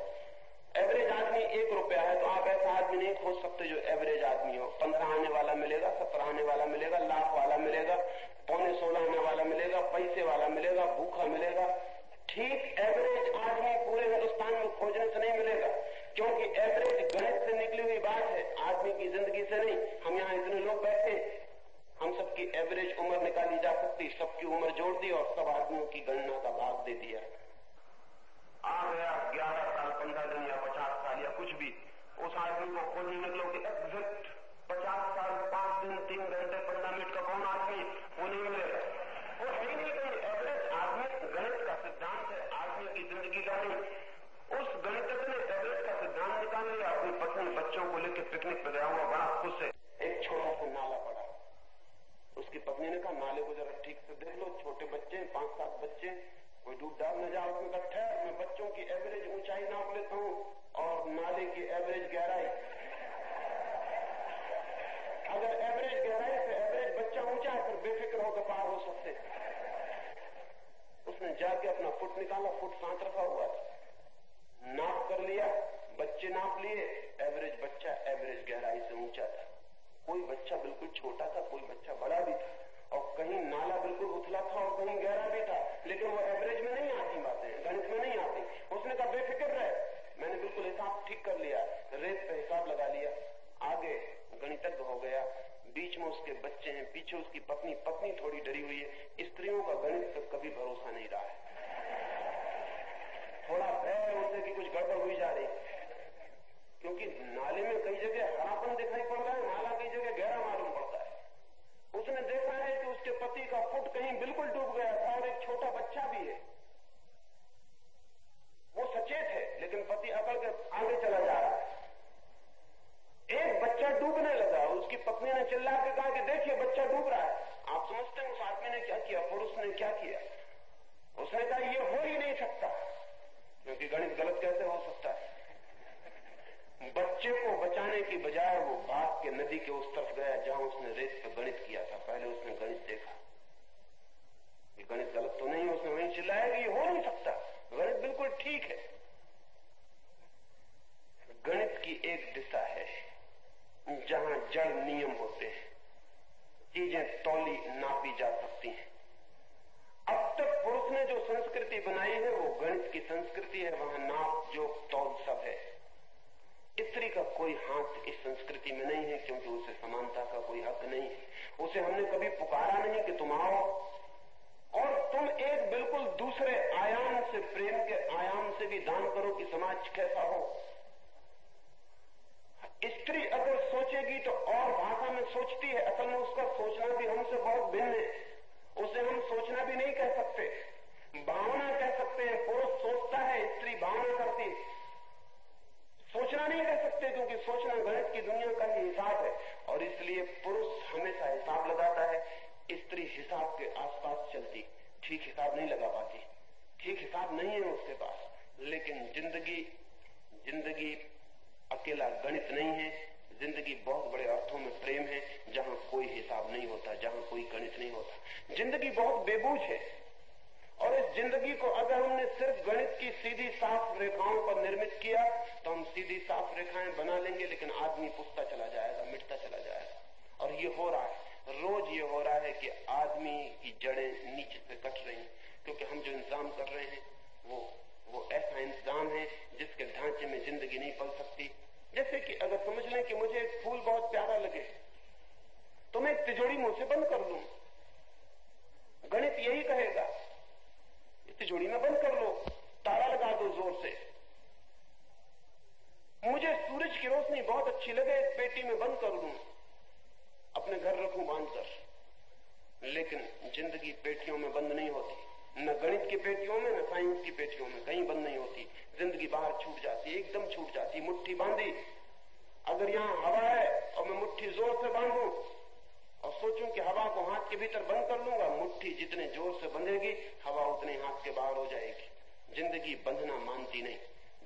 एवरेज आदमी एक रुपया है तो आप ऐसा आदमी नहीं खोज सकते जो एवरेज आदमी हो। पंद्रह आने वाला मिलेगा सत्रह आने वाला मिलेगा, लाख वाला मिलेगा, पौने सोलह आने वाला मिलेगा, पैसे वाला मिलेगा, भूखा मिलेगा। ठीक एवरेज आदमी पूरे हिंदुस्तान में खोजने से नहीं मिलेगा। क्योंकि एवरेज गणित से निकली हुई बात है। आदमी की ज़िंदगी से नहीं, हम यहाँ इतने लोग बैठे हम सबकी एवरेज उम्र निकाली जा सकती, सबकी उम्र जोड़ दी और सब आदमियों की गणना का भाग दे दिया। आ गया ग्यारह साल, पंद्रह दिन या पचास साल या कुछ भी, उस आदमी को खोजने निकलो कि एग्जैक्ट पचास साल, पाँच दिन, तीन घंटे, पंद्रह मिनट का कौन आदमी? वो नहीं मिलेगा। वो नहीं कहीं एवरेज आदमी। गणित का सिद्धांत है, आदमी की ज़िंदगी का नहीं। उस गणितज्ञ ने निकाल लिया अपनी पत्नी बच्चों को लेकर पिकनिक पे गया हुआ, बड़ा खुश है। एक छोटा सा नाला पड़ा। उसकी पत्नी ने कहा, नाले को जरा ठीक से देख लो, छोटे बच्चे पाँच सात बच्चे, कोई डूब डाल न जाओ उसमें कहा मैं बच्चों की एवरेज ऊंचाई नाप लेता हूँ और नाले की एवरेज गहराई। अगर एवरेज गहराई से एवरेज बच्चा ऊँचा है, फिर बेफिक्र होकर पार हो सकते उसने जाके अपना फुट निकाला, फुट सांत रखा हुआ नाप कर लिया बच्चे नाप लिए एवरेज बच्चा एवरेज गहराई से ऊँचा था। कोई बच्चा बिल्कुल छोटा था, कोई बच्चा बड़ा भी था। और कहीं नाला बिल्कुल उथला था और कहीं गहरा भी था, लेकिन वो एवरेज में नहीं आती बातें, गणित में नहीं आती। उसने कहा, बेफिक्र रहे। मैंने बिल्कुल हिसाब ठीक कर लिया, रेत पे हिसाब लगा लिया। आगे गणितज्ञ हो गया। बीच में उसके बच्चे हैं, पीछे उसकी पत्नी पत्नी थोड़ी डरी हुई है। स्त्रियों का गणित पर कभी भरोसा नहीं रहा है। थोड़ा भय उसे कि कुछ गड़बड़ हुई जा रही। क्योंकि नाले में कई जगह हरापन दिखाई पड़ रहा है, नाला कई जगह गहरा मालूम पड़ता है। उसने देखा है कि उसके पति का फुट कहीं बिल्कुल डूब गया था और एक छोटा बच्चा भी है। वो सचेत है, लेकिन पति अकड़ के आगे चला जा रहा है। एक बच्चा डूबने लगा, उसकी पत्नी ने चिल्ला के कहा कि देखिए, बच्चा डूब रहा है। आप समझते हैं उस आदमी ने क्या किया, पुरुष ने क्या किया? उसने कहा यह हो ही नहीं सकता। क्योंकि गणित गलत कैसे हो सकता है। बच्चे को बचाने की बजाय वो बाघ के नदी के उस तरफ़ गया जहाँ उसने रेत पे गणित किया था। पहले उसने गणित देखा। ये गणित गलत तो नहीं, उसने वहीं चिल्लाया कि ये हो नहीं सकता। गणित बिल्कुल ठीक है। गणित की एक दिशा है, जहाँ जड़ नियम होते हैं। चीज़ें तौली नापी जा सकती हैं। अब तक पुरुष ने जो संस्कृति बनाई है, वो गणित की संस्कृति है, वहाँ नाप जो तौल सब है। स्त्री का कोई हाथ इस संस्कृति में नहीं है, क्योंकि उसे समानता का कोई हक नहीं है। उसे हमने कभी पुकारा नहीं कि तुम आओ। और तुम एक बिल्कुल दूसरे आयाम से, प्रेम के आयाम से भी दान करो कि समाज कैसा हो। स्त्री अगर सोचेगी तो और भाषा में सोचती है। असल में उसका सोचना भी हमसे बहुत भिन्न है। उसे हम सोचना भी नहीं कह सकते। भावना कह सकते हैं, पुरुष सोचता है, स्त्री भावना करती है। सोचना नहीं कह सकते, क्योंकि सोचना गणित की दुनिया का ही हिसाब है। और इसलिए पुरुष हमेशा हिसाब लगाता है। स्त्री हिसाब के आसपास चलती। ठीक हिसाब नहीं लगा पाती। ठीक हिसाब नहीं है उसके पास। लेकिन ज़िंदगी ज़िंदगी अकेला गणित नहीं है। ज़िंदगी बहुत बड़े अर्थों में प्रेम है, जहाँ कोई हिसाब नहीं होता, जहाँ कोई गणित नहीं होता। ज़िंदगी बहुत बेबूज है। और इस ज़िंदगी को अगर हमने सिर्फ़ गणित की सीधी साफ़ रेखाओं पर निर्मित किया तो हम सीधी साफ़ रेखाएँ बना लेंगे, लेकिन आदमी पुछता चला जाएगा, मिटता चला जाएगा। और ये हो रहा है, रोज ये हो रहा है कि आदमी की जड़ें नीचे से कट रही क्योंकि हम जो इंतज़ाम कर रहे हैं, वो वो ऐसा इंतज़ाम है जिसके ढांचे में ज़िंदगी नहीं पल सकती। जैसे कि अगर समझ लें कि मुझे एक फूल बहुत प्यारा लगे तो मैं तिजोड़ी मुँह से बंद कर लू गणित यही कहेगा तिजोड़ी में बंद कर लो। ताला लगा दो ज़ोर से। मुझे सूरज की रोशनी बहुत अच्छी लगे, पेटी में बंद कर लू अपने घर रखू बांधकर। लेकिन ज़िंदगी पेटियों में बंद नहीं होती। न गणित की पेटियों में, न साइंस की पेटियों में कहीं बंद नहीं होती। ज़िंदगी बाहर छूट जाती, एकदम छूट जाती। मुट्ठी बांधी। अगर यहाँ हवा है और मैं मुट्ठी ज़ोर से बांधू। और सोचूं कि हवा को हाथ के भीतर बंद कर लूँगा, मुट्ठी जितने ज़ोर से बंधेगी, हवा उतने हाथ के बाहर हो जाएगी। ज़िंदगी बंधना मानती नहीं।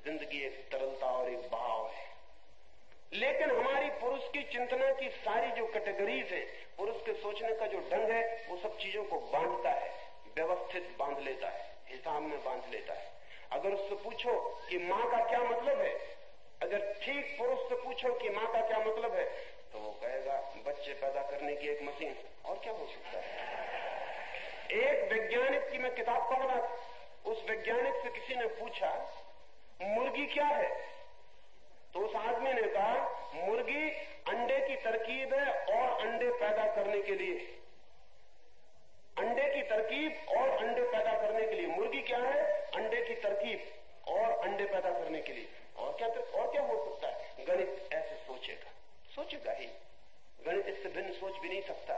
ज़िंदगी एक तरलता और एक बहाव है। लेकिन हमारी पुरुष की चिंतना की सारी जो कैटेगरीज है, पुरुष के सोचने का जो ढंग है, वो सब चीज़ों को बांधता है, व्यवस्थित बाँध लेता है, हिसाब में बाँध लेता है। अगर उससे पूछो कि माँ का क्या मतलब है, अगर ठीक पुरुष से पूछो कि माँ का क्या मतलब है तो वो कहेगा बच्चे पैदा करने की एक मशीन। और क्या हो सकता है? एक वैज्ञानिक की मैं किताब पढ़ रहा था। उस वैज्ञानिक से किसी ने पूछा, मुर्गी क्या है? तो उस आदमी ने कहा, मुर्गी अंडे की तरकीब है और अंडे पैदा करने के लिए। अंडे की तरकीब और अंडे पैदा करने के लिए। मुर्गी क्या है? अंडे की तरकीब और अंडे पैदा करने के लिए। और क्या और क्या हो सकता है? गणित ऐसे सोचेगा। सोचेगा ही। गणित इससे भिन्न सोच भी नहीं सकता।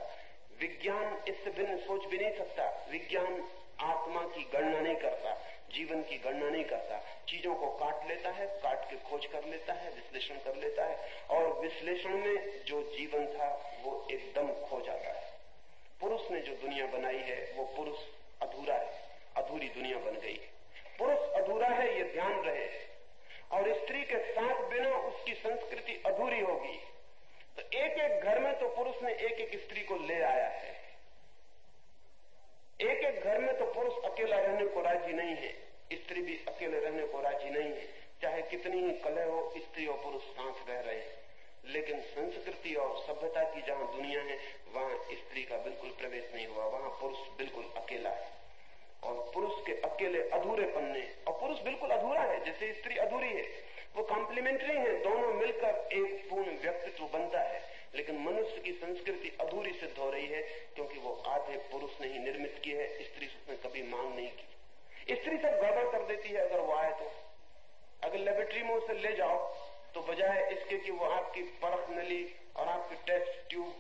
विज्ञान इससे भिन्न सोच भी नहीं सकता। विज्ञान आत्मा की गणना नहीं करता, जीवन की गणना नहीं करता। चीज़ों को काट लेता है, काट के खोज कर लेता है, विश्लेषण कर लेता है, और विश्लेषण में जो जीवन था, वो एकदम खो जाता है। पुरुष ने जो दुनिया बनाई है, वो पुरुष अधूरा है, अधूरी दुनिया बन गई। है पुरुष अधूरा है, ये ध्यान रहे। और स्त्री के साथ बिना उसकी संस्कृति अधूरी होगी। तो एक एक घर में तो पुरुष ने एक एक स्त्री को ले आया है। एक एक घर में तो पुरुष अकेला रहने को राज़ी नहीं है, स्त्री भी अकेले रहने को राज़ी नहीं है। चाहे कितनी ही कलह हो, स्त्री और पुरुष साथ रह रहे हैं। लेकिन संस्कृति और सभ्यता की जहाँ दुनिया है, वहाँ स्त्री का बिल्कुल प्रवेश नहीं हुआ, वहाँ पुरुष बिल्कुल अकेला है। और पुरुष के अकेले अधूरे पन्ने और पुरुष बिल्कुल अधूरा है, जैसे स्त्री अधूरी है वो कॉम्प्लीमेंट्री है, दोनों मिलकर एक पूर्ण व्यक्तित्व बनता है। लेकिन मनुष्य की संस्कृति अधूरी सिद्ध हो रही है, क्योंकि वो आधे पुरुष ने ही निर्मित की है, स्त्री उसने कभी मांग नहीं की। स्त्री सब गड़बड़ कर देती है, अगर वो आए तो। अगर लेबोरेटरी में उसे ले जाओ तो बजाय इसके कि वो आपकी परख नली और आपकी टेस्ट ट्यूब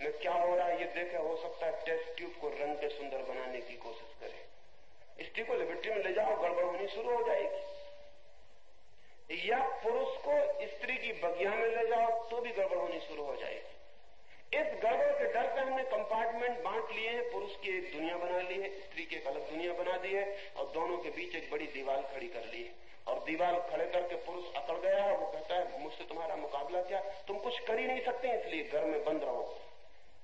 में क्या हो रहा है, ये देखे, हो सकता है टेस्ट ट्यूब को रंग के सुंदर बनाने की कोशिश करे। स्त्री को लेबोरेटरी में ले जाओ, गड़बड़ होनी शुरू हो जाएगी। या पुरुष को स्त्री की बगिया में ले जाओ तो भी गड़बड़ होनी शुरू हो जाएगी। इस गड़बड़ के डर से हमने कंपार्टमेंट बांट लिए हैं पुरुष की एक दुनिया बना ली है स्त्री की एक अलग दुनिया बना दी है, और दोनों के बीच एक बड़ी दीवार खड़ी कर ली। है और दीवार खड़े करके पुरुष अकड़ गया है वो कहता है, मुझसे तुम्हारा मुकाबला क्या? तुम कुछ कर ही नहीं सकते, इसलिए घर में बंद रहो।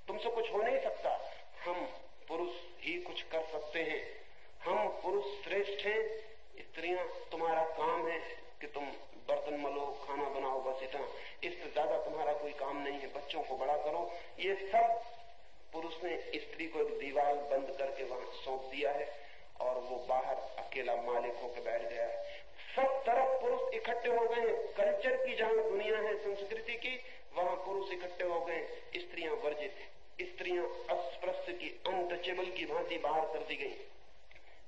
तुमसे कुछ हो नहीं सकता। हम पुरुष ही कुछ कर सकते हैं। हम पुरुष श्रेष्ठ हैं। स्त्रियाँ तुम्हारा काम है। कि तुम बर्तन मलो, खाना बनाओ, बस इतना। इससे ज़्यादा तुम्हारा कोई काम नहीं है। बच्चों को बड़ा करो। ये सब पुरुष ने स्त्री को एक दीवार बंद करके वहाँ सौंप दिया है और वो बाहर अकेला मालिक होकर बैठ गया है। सब तरफ़ पुरुष इकट्ठे हो गए। कल्चर की जहाँ दुनिया है, संस्कृति की, वहाँ पुरुष इकट्ठे हो गए। स्त्रियाँ वर्जित। स्त्रियाँ अस्पृश्य की अनटचेबल की भांति बाहर कर दी गई।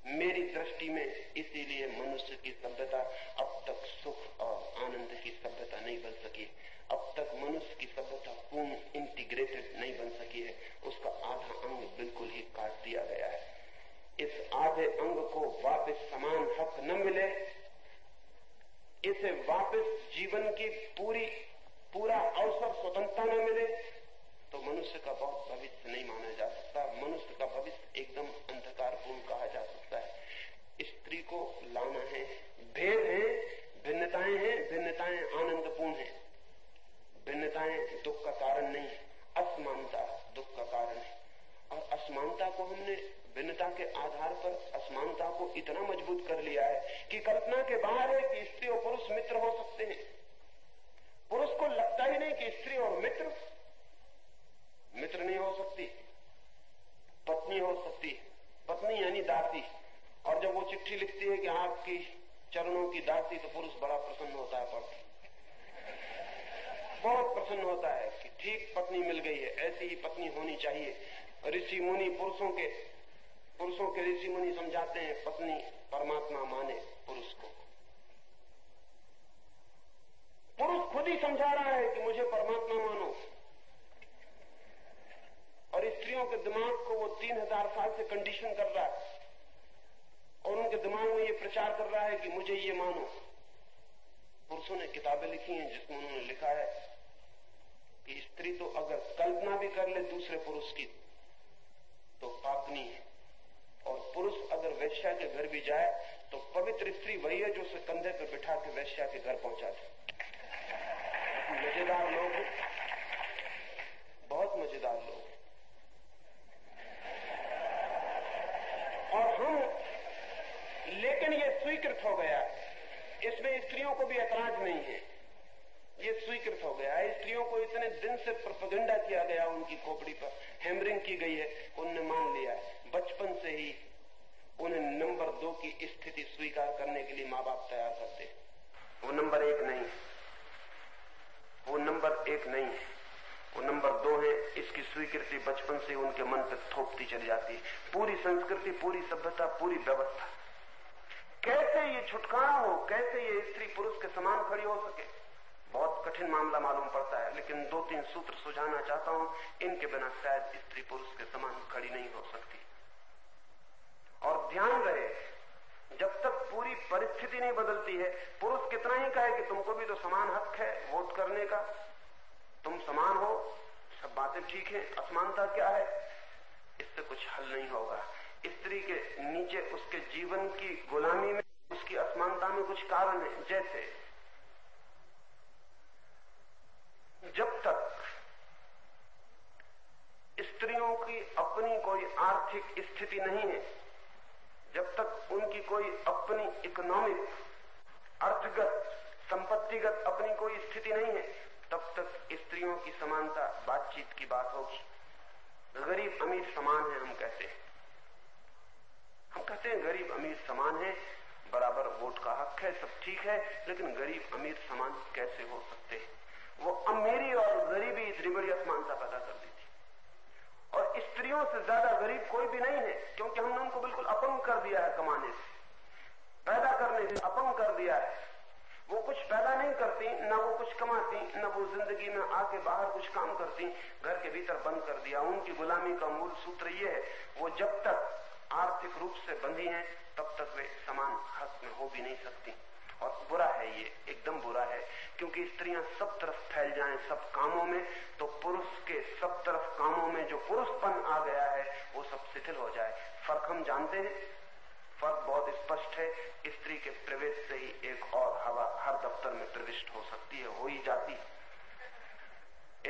मेरी दृष्टि में इसीलिए मनुष्य की सभ्यता अब तक सुख और आनंद की सभ्यता नहीं बन सकी। अब तक मनुष्य की सभ्यता पूर्ण इंटीग्रेटेड नहीं बन सकी है। उसका आधा अंग बिल्कुल ही काट दिया गया है। इस आधे अंग को वापस समान हक न मिले। इसे वापस जीवन की पूरी, पूरा अवसर स्वतंत्रता न मिले। तो मनुष्य का बहुत भविष्य नहीं माना जा सकता। मनुष्य का भविष्य एकदम अंधकारपूर्ण कहा जा सकता है। स्त्री को लाना है, भेद है, भिन्नताएँ हैं, भिन्नताएँ आनंदपूर्ण है। भिन्नताएँ दुख का कारण नहीं है, असमानता दुख का कारण है। और असमानता को हमने भिन्नता के आधार पर असमानता को इतना मज़बूत कर लिया है कि कल्पना के बाहर है कि स्त्री और पुरुष मित्र हो सकते हैं। पुरुष को लगता ही नहीं कि स्त्री और मित्र मित्र नहीं हो सकती, पत्नी हो सकती, पत्नी यानी दासी। और जब वो चिट्ठी लिखती है कि आपकी चरणों की दासी तो पुरुष बड़ा प्रसन्न होता है पढ़ बहुत प्रसन्न होता है कि ठीक पत्नी मिल गई है, ऐसी ही पत्नी होनी चाहिए। ऋषि मुनि पुरुषों के पुरुषों के ऋषि मुनि समझाते हैं, पत्नी परमात्मा माने पुरुष को। पुरुष खुद ही समझा रहा है कि मुझे परमात्मा मानो। स्त्रियों के दिमाग को वो तीन हज़ार साल से कंडीशन कर रहा है। और उनके दिमाग में ये प्रचार कर रहा है कि मुझे ये मानो। पुरुषों ने किताबें लिखी हैं जिसमें उन्होंने लिखा है कि स्त्री तो अगर कल्पना भी कर ले दूसरे पुरुष की तो पापनी है। और पुरुष अगर वैश्या के घर भी जाए तो पवित्र स्त्री वही है जो उसे कंधे पर बिठा के वैश्या के घर पहुँचा दे मज़ेदार लोग बहुत मज़ेदार लोग और हम लेकिन ये स्वीकृत हो गया। इसमें स्त्रियों को भी ऐतराज नहीं है। ये स्वीकृत हो गया। स्त्रियों को इतने दिन से प्रपगंडा किया गया, उनकी खोपड़ी पर हैमरिंग की गई है, उनने मान लिया। बचपन से ही उन्हें नंबर दो की स्थिति स्वीकार करने के लिए माँ बाप तैयार करते वो नंबर एक नहीं वो नंबर एक नहीं है। वो नंबर दो है। इसकी स्वीकृति बचपन से उनके मन तक थोपती चली जाती है। पूरी संस्कृति, पूरी सभ्यता, पूरी व्यवस्था। कैसे ये छुटकारा हो, कैसे ये स्त्री पुरुष के समान खड़ी हो सके? बहुत कठिन मामला मालूम पड़ता है, लेकिन दो तीन सूत्र सुझाना चाहता हूँ, इनके बिना शायद स्त्री पुरुष के समान खड़ी नहीं हो सकती। और ध्यान रहे, जब तक पूरी परिस्थिति नहीं बदलती है, पुरुष कितना ही कहे कि तुमको भी तो समान हक है वोट करने का। तुम समान हो, सब बातें ठीक है, असमानता क्या है? इससे कुछ हल नहीं होगा। स्त्री के नीचे उसके जीवन की गुलामी में, उसकी असमानता में कुछ कारण है। जैसे, जब तक स्त्रियों की अपनी कोई आर्थिक स्थिति नहीं है, जब तक उनकी कोई अपनी इकोनॉमिक, अर्थगत, संपत्तिगत अपनी कोई स्थिति नहीं है, तब तक स्त्रियों की समानता, बातचीत की बात होगी। गरीब अमीर समान है हम कहते हैं। हम कहते हैं, गरीब अमीर समान है, बराबर वोट का हक है, सब ठीक है, लेकिन गरीब अमीर समान कैसे हो सकते हैं? वो अमीरी और गरीबी इतनी बड़ी असमानता पैदा कर दी थी और स्त्रियों से ज़्यादा गरीब कोई भी नहीं है, क्योंकि हमने उनको बिल्कुल अपंग कर दिया है कमाने से। पैदा करने से अपंग कर दिया है। वो कुछ पैदा नहीं करती, न वो कुछ कमाती, न वो ज़िंदगी में आके बाहर कुछ काम करती, घर के भीतर बंद कर दिया। उनकी गुलामी का मूल सूत्र ये है, वो जब तक आर्थिक रूप से बंधी हैं, तब तक वे समान हक में हो भी नहीं सकती। और बुरा है ये, एकदम बुरा है, क्योंकि स्त्रियाँ सब तरफ़ फैल जाएँ सब कामों में तो पुरुष के सब तरफ़ कामों में जो पुरुषपन आ गया है, वो सब शिथिल हो जाए। फ़र्क हम जानते हैं। फ़र्क बहुत स्पष्ट है। स्त्री के प्रवेश से ही एक और हवा हर दफ्तर में प्रविष्ट हो सकती है, हो ही जाती।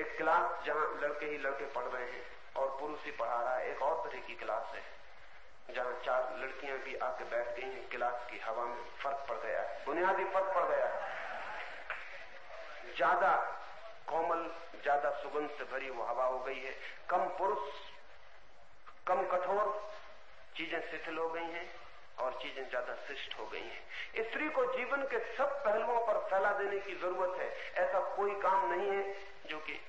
एक क्लास जहाँ लड़के ही लड़के पढ़ रहे हैं, और पुरुष ही पढ़ा रहा है, एक और तरह की क्लास है। जहाँ चार लड़कियाँ भी आके बैठ गई हैं क्लास की हवा में फ़र्क पड़ गया है बुनियादी फ़र्क पड़ गया। है ज़्यादा कोमल, ज़्यादा सुगंध से भरी वो हवा हो गई है। कम पुरुष, कम कठोर चीज़ें शिथिल हो गई हैं और चीज़ें ज़्यादा शिष्ट हो गई हैं। स्त्री को जीवन के सब पहलुओं पर फैला देने की ज़रूरत है। ऐसा कोई काम नहीं है जो कि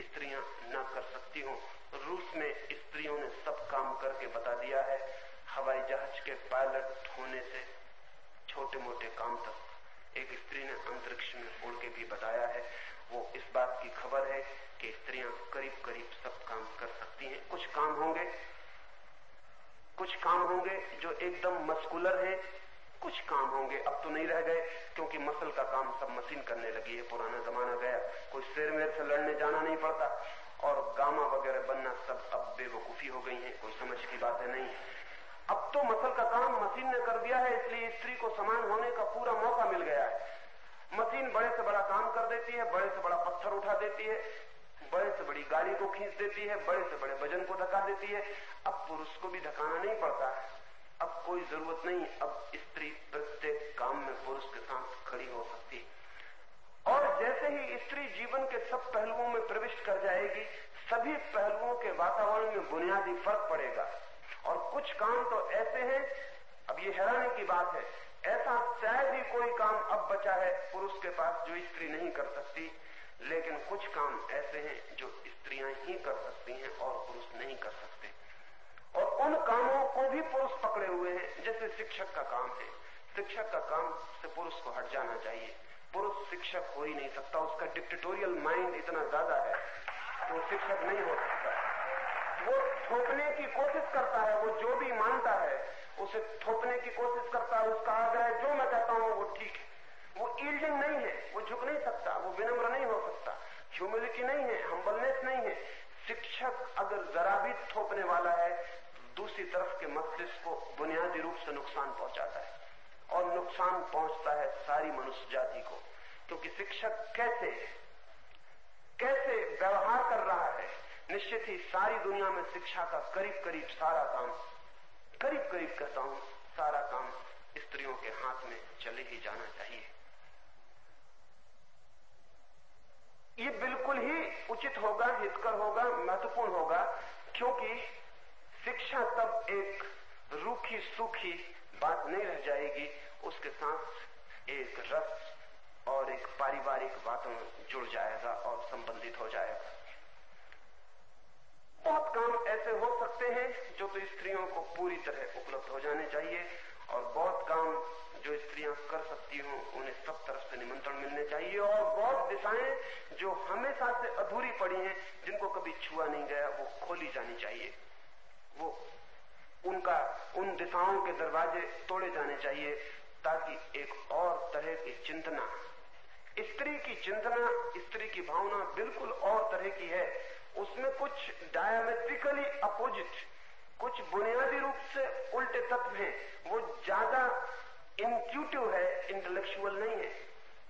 स्त्रियाँ न कर सकती हों। रूस में स्त्रियों ने सब काम करके बता दिया है, हवाई जहाज़ के पायलट होने से छोटे मोटे काम तक। एक स्त्री ने अंतरिक्ष में उड़ के भी बताया है। वो इस बात की खबर है कि स्त्रियाँ करीब करीब सब काम कर सकती हैं। कुछ काम होंगे, कुछ काम होंगे जो एकदम मस्कुलर हैं कुछ काम होंगे, अब तो नहीं रह गए, क्योंकि मसल का काम सब मशीन करने लगी है, पुराना जमाना गया। कोई शेर मेर से लड़ने जाना नहीं पड़ता, और गामा वगैरह बनना सब अब बेवकूफ़ी हो गई है, कोई समझ की बातें नहीं। अब तो मसल का काम मशीन ने कर दिया है, इसलिए स्त्री को समान होने का पूरा मौका मिल गया। है मशीन बड़े से बड़ा काम कर देती है, बड़े से बड़ा पत्थर उठा देती है, बड़े से बड़ी गाड़ी को खींच देती है, बड़े से बड़े वज़न को धका देती है। अब पुरुष को भी धकाना नहीं पड़ता। है अब कोई ज़रूरत नहीं, अब स्त्री प्रत्येक काम में पुरुष के साथ खड़ी हो सकती है। और जैसे ही स्त्री जीवन के सब पहलुओं में प्रविष्ट कर जाएगी, सभी पहलुओं के वातावरण में बुनियादी फ़र्क पड़ेगा। और कुछ काम तो ऐसे हैं, अब ये हैरानी की बात है, ऐसा शायद ही कोई काम अब बचा है, पुरुष के पास जो स्त्री नहीं कर सकती। लेकिन कुछ काम ऐसे हैं जो स्त्रियाँ ही कर सकती हैं और पुरुष नहीं कर सकते। और उन कामों को भी पुरुष पकड़े हुए हैं जैसे शिक्षक का काम है। शिक्षक का काम से पुरुष को हट जाना चाहिए। पुरुष शिक्षक हो ही नहीं सकता, उसका डिक्टेटोरियल माइंड इतना ज़्यादा है तो शिक्षक नहीं हो सकता। वो थोपने की कोशिश करता है, वो जो भी मानता है, उसे थोपने की कोशिश करता है, उसका आग्रह जो मैं कहता हूँ, वो ठीक है। वो ईल्डिंग नहीं है, वो झुक नहीं सकता, वो विनम्र नहीं हो सकता। ह्यूमिलिटी नहीं है हम्बलनेस नहीं है। शिक्षक अगर जरा भी थोपने वाला है दूसरी तरफ़ के मस्तिष्क को बुनियादी रूप से नुकसान पहुंचाता है और नुकसान पहुँचता है सारी मनुष्य जाति को। क्योंकि तो शिक्षक कैसे कैसे व्यवहार कर रहा है? निश्चित ही सारी दुनिया में शिक्षा का करीब करीब सारा काम करीब करीब कहता हूँ, सारा काम स्त्रियों के हाथ में चले ही जाना चाहिए। ये बिल्कुल ही उचित होगा, हितकर होगा, महत्वपूर्ण होगा, क्योंकि शिक्षा तब एक रूखी सूखी बात नहीं रह जाएगी, उसके साथ एक रस और एक पारिवारिक वातावरण जुड़ जाएगा और संबंधित हो जाएगा। बहुत काम ऐसे हो सकते हैं जो तो स्त्रियों को पूरी तरह उपलब्ध हो जाने चाहिए और बहुत काम जो स्त्रियाँ कर सकती हों, उन्हें सब तरफ़ से निमंत्रण मिलने चाहिए और बहुत दिशाएँ जो हमेशा से अधूरी पड़ी हैं, जिनको कभी छुआ नहीं गया, वो खोली जानी चाहिए। वो उनका, उन दिशाओं के दरवाजे तोड़े जाने चाहिए ताकि एक और तरह की चिंतना, स्त्री की चिंतना, स्त्री की भावना बिल्कुल और तरह की है। उसमें कुछ डायमेट्रिकली अपोजिट कुछ बुनियादी रूप से उल्टे तत्व हैं। वो ज़्यादा इंट्यूटिव है इंटेलेक्चुअल नहीं है।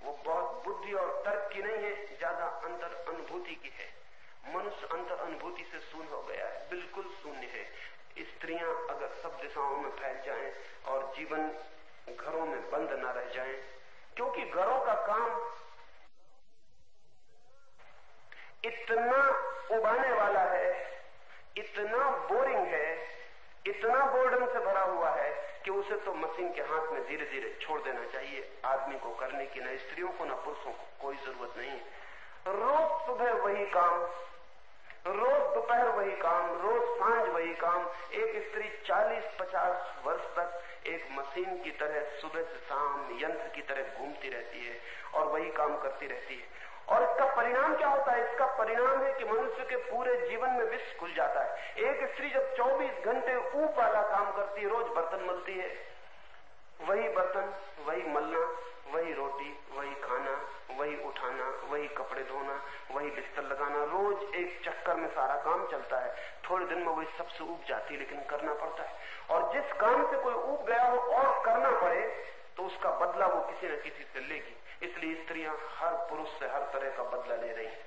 वो बहुत बुद्धि और तर्क की नहीं है, ज़्यादा अंतर अनुभूति की है। मनुष्य अंतर अनुभूति से शून्य हो गया है, बिल्कुल शून्य है। स्त्रियाँ अगर सब दिशाओं में फैल जाएँ और जीवन घरों में बंद न रह जाएँ, क्योंकि घरों का काम इतना उबाने वाला है, इतना बोरिंग है, इतना बोर्डम से भरा हुआ है कि उसे तो मशीन के हाथ में धीरे धीरे छोड़ देना चाहिए। आदमी को करने की, न स्त्रियों को, न पुरुषों को कोई ज़रूरत नहीं है। रोज सुबह वही काम रोज दोपहर वही काम, रोज साँझ वही काम, एक स्त्री 40-50 वर्ष तक एक मशीन की तरह सुबह से शाम यंत्र की तरह घूमती रहती है और वही काम करती रहती है। और इसका परिणाम क्या होता है? इसका परिणाम है कि मनुष्य के पूरे जीवन में विष खुल जाता है। एक स्त्री जब 24 घंटे ऊप वाला काम करती है, रोज बर्तन मलती है। वही बर्तन, वही मलना, वही रोटी, वही खाना वही उठाना, वही कपड़े धोना, वही बिस्तर लगाना, रोज एक चक्कर में सारा काम चलता है। थोड़े दिन में वही सबसे उग जाती है, लेकिन करना पड़ता है। और जिस काम से कोई उग गया हो और करना पड़े तो उसका बदला वो किसी न किसी से लेगी। इसलिए स्त्रियाँ हर पुरुष से हर तरह का बदला ले रही है।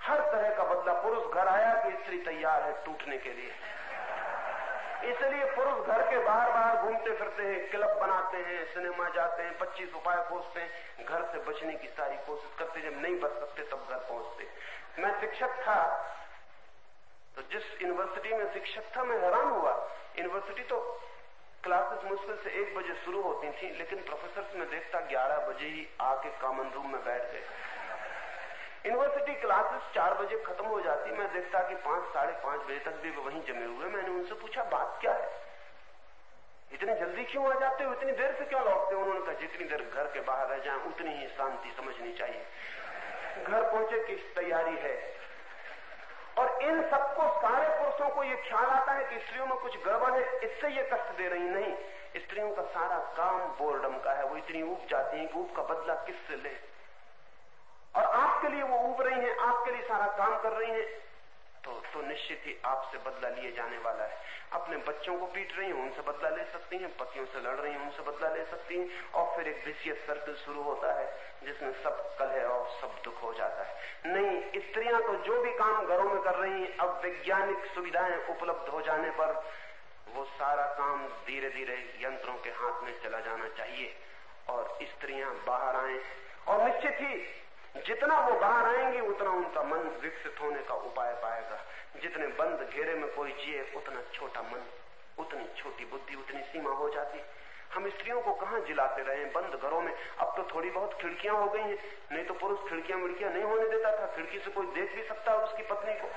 हर तरह का बदला। पुरुष घर आया कि स्त्री तैयार है टूटने के लिए। इसलिए पुरुष घर के बाहर बाहर घूमते फिरते हैं, क्लब बनाते हैं, सिनेमा जाते हैं, पच्चीस उपाय खोजते हैं। घर से बचने की सारी कोशिश करते जब नहीं बच सकते, तब घर पहुँचते मैं शिक्षक था तो जिस यूनिवर्सिटी में शिक्षक था, मैं हैरान हुआ। यूनिवर्सिटी तो क्लासेस मुश्किल से एक बजे शुरू होती थी, लेकिन प्रोफेसर में देखता ग्यारह बजे ही आके कॉमन रूम में बैठ गए। यूनिवर्सिटी क्लासेस चार बजे खत्म हो जाती, मैं देखता कि पाँच, साढ़े पाँच बजे तक भी वहीं जमे हुए मैंने उनसे पूछा, बात क्या है? इतनी जल्दी क्यों आ जाते हो? इतनी देर से क्यों लौटते हो? उन्होंने कहा, जितनी देर घर के बाहर रह जाए, उतनी ही शांति समझनी चाहिए। घर पहुँचे की तैयारी है। और इन सबको, सारे पुरुषों को ये ख्याल आता है कि स्त्रियों में कुछ गड़बड़ है, इससे ये कष्ट दे रही नहीं। स्त्रियों का सारा काम बोर्डम का है। वो इतनी ऊब जाती है कि ऊब का बदला किससे ले? और आपके लिए वो उब रही हैं, आपके लिए सारा काम कर रही हैं। तो तो निश्चित ही आपसे बदला लिए जाने वाला है। अपने बच्चों को पीट रही हैं, उनसे बदला ले सकती हैं, पतियों से लड़ रही हैं, उनसे बदला ले सकती हैं। और फिर एक विषय सर्कल शुरू होता है, जिसमें सब कलह और सब दुख हो जाता है। नहीं, स्त्रियाँ तो जो भी काम घरों में कर रही हैं, अब वैज्ञानिक सुविधाएँ उपलब्ध हो जाने पर वो सारा काम धीरे धीरे यंत्रों के हाथ में चला जाना चाहिए। और स्त्रियाँ बाहर आए और निश्चित ही जितना वो बाहर आएँगे उतना उनका मन विकसित होने का उपाय पाएगा। जितने बंद घेरे में कोई जिए, उतना छोटा मन, उतनी छोटी बुद्धि, उतनी सीमा हो जाती। हम स्त्रियों को कहा जिलाते रहे हैं? बंद घरों में। अब तो थोड़ी बहुत खिड़कियाँ हो गई हैं। नहीं तो पुरुष खिड़कियाँ मिड़कियाँ नहीं होने देता था। खिड़की से कोई देख भी सकता है उसकी पत्नी को।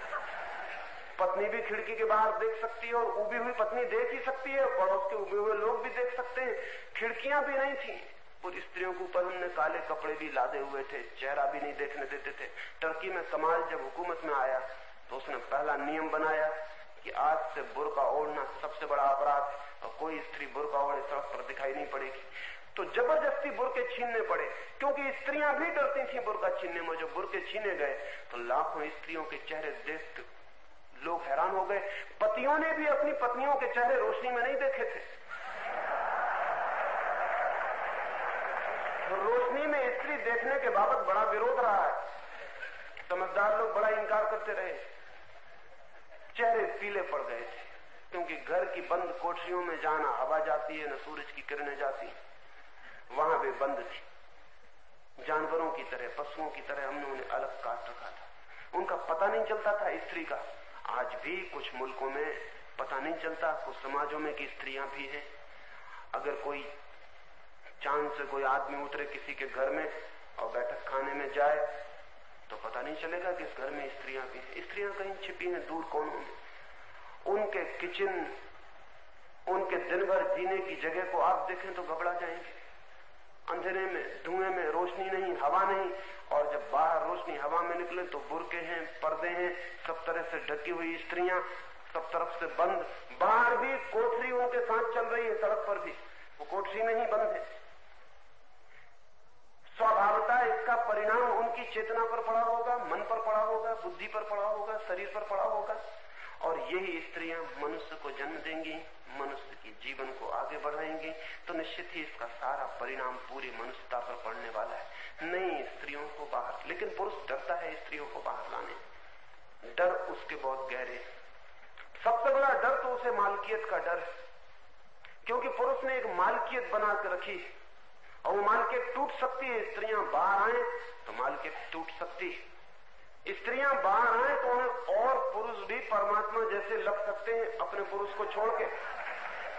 पत्नी भी खिड़की के बाहर देख सकती है और उबी हुई पत्नी देख ही सकती है पड़ोस के उबे हुए लोग भी देख सकते हैं। खिड़कियाँ भी नहीं थी। और स्त्रियों के ऊपर हमने काले कपड़े भी लादे हुए थे, चेहरा भी नहीं देखने देते थे। टर्की में कमाल जब हुकूमत में आया तो उसने पहला नियम बनाया कि आज से बुरका ओढ़ना सबसे बड़ा अपराध और कोई स्त्री बुरका ओढ़े सड़क पर दिखाई नहीं पड़ेगी। तो ज़बरदस्ती बुरके छीनने पड़े, क्योंकि स्त्रियाँ भी डरती थी बुरका छीनने में। जो बुरके छीने गए तो लाखों स्त्रियों के चेहरे देख लोग हैरान हो गए। पतियों ने भी अपनी पत्नियों के चेहरे रोशनी में नहीं देखे थे। रोशनी में स्त्री देखने के बाबत बड़ा विरोध रहा है। समझदार लोग बड़ा इंकार करते रहे। चेहरे पीले पड़ गए थे, क्योंकि घर की बंद कोठरियों में जाना, हवा जाती है, न सूरज की किरणें जाती। वहाँ भी बंद थी। जानवरों की तरह, पशुओं की तरह हमने उन्हें अलग काट रखा था। उनका पता नहीं चलता था स्त्री का। आज भी कुछ मुल्कों में पता नहीं चलता, कुछ समाजों में कि स्त्रियाँ भी हैं। अगर कोई चाँद से कोई आदमी उतरे किसी के घर में और बैठक खाने में जाए तो पता नहीं चलेगा कि इस घर में स्त्रियाँ भी हैं। स्त्रियाँ कहीं छिपी हैं, दूर कौन में उनके किचन, उनके दिन भर जीने की जगह को आप देखें तो घबरा जाएँगे। अंधेरे में, धुएँ में रोशनी नहीं, हवा नहीं, और जब बाहर रोशनी हवा में निकले तो बुरके हैं, पर्दे हैं, सब तरह से ढकी हुई स्त्रियाँ, सब तरफ़ से बंद। बाहर भी कोठरी उनके साथ चल रही है, सड़क पर भी। वो कोठरी नहीं बंद है। स्वभावता इसका परिणाम उनकी चेतना पर पड़ा होगा, मन पर पड़ा होगा, बुद्धि पर पड़ा होगा, शरीर पर पड़ा होगा। और यही स्त्रियाँ मनुष्य को जन्म देंगी, मनुष्य की जीवन को आगे बढ़ाएँगी। तो निश्चित ही इसका सारा परिणाम पूरी मनुष्यता पर पड़ने वाला है। नई स्त्रियों को बाहर, लेकिन पुरुष डरता है स्त्रियों को बाहर लाने। डर उसके बहुत गहरे सबसे बड़ा डर तो उसे मालकियत का डर क्योंकि पुरुष ने एक मालकियत बना के रखी है। और वो मालकियत टूट सकती है, स्त्रियाँ बाहर आए तो मालकियत टूट सकती है। स्त्रियाँ बाहर आए तो उन्हें और पुरुष भी परमात्मा जैसे लग सकते हैं अपने पुरुष को छोड़ के।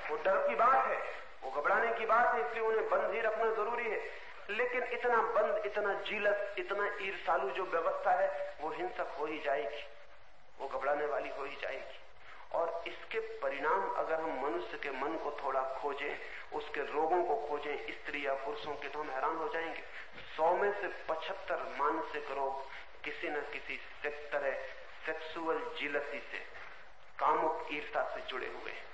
वो डर की बात है, वो घबराने की बात है, इसलिए उन्हें बंद ही रखना ज़रूरी है। लेकिन इतना बंद, इतना जीलत इतना ईर्षालु जो व्यवस्था है, वो हिंसक हो ही जाएगी, वो घबराने वाली हो ही जाएगी। इसके परिणाम अगर हम मनुष्य के मन को थोड़ा खोजें, उसके रोगों को खोजें, स्त्री या पुरुषों के तो हम हैरान हो जाएँगे। सौ में से पचहत्तर मानसिक रोग किसी न किसी तरह सेक्सुअल जिलसी से कामुक ईर्षा से जुड़े हुए हैं।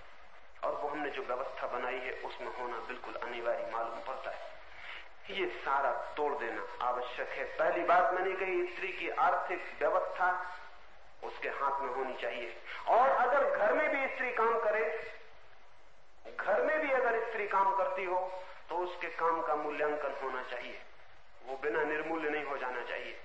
और वो हमने जो व्यवस्था बनाई है, उसमें होना बिल्कुल अनिवार्य मालूम पड़ता है। ये सारा तोड़ देना आवश्यक है। पहली बात मैंने कही, स्त्री की आर्थिक व्यवस्था उसके हाथ में होनी चाहिए। और अगर घर में भी स्त्री काम करे, घर में भी अगर स्त्री काम करती हो तो उसके काम का मूल्यांकन होना चाहिए। वो बिना निर्मूल्य नहीं हो जाना चाहिए।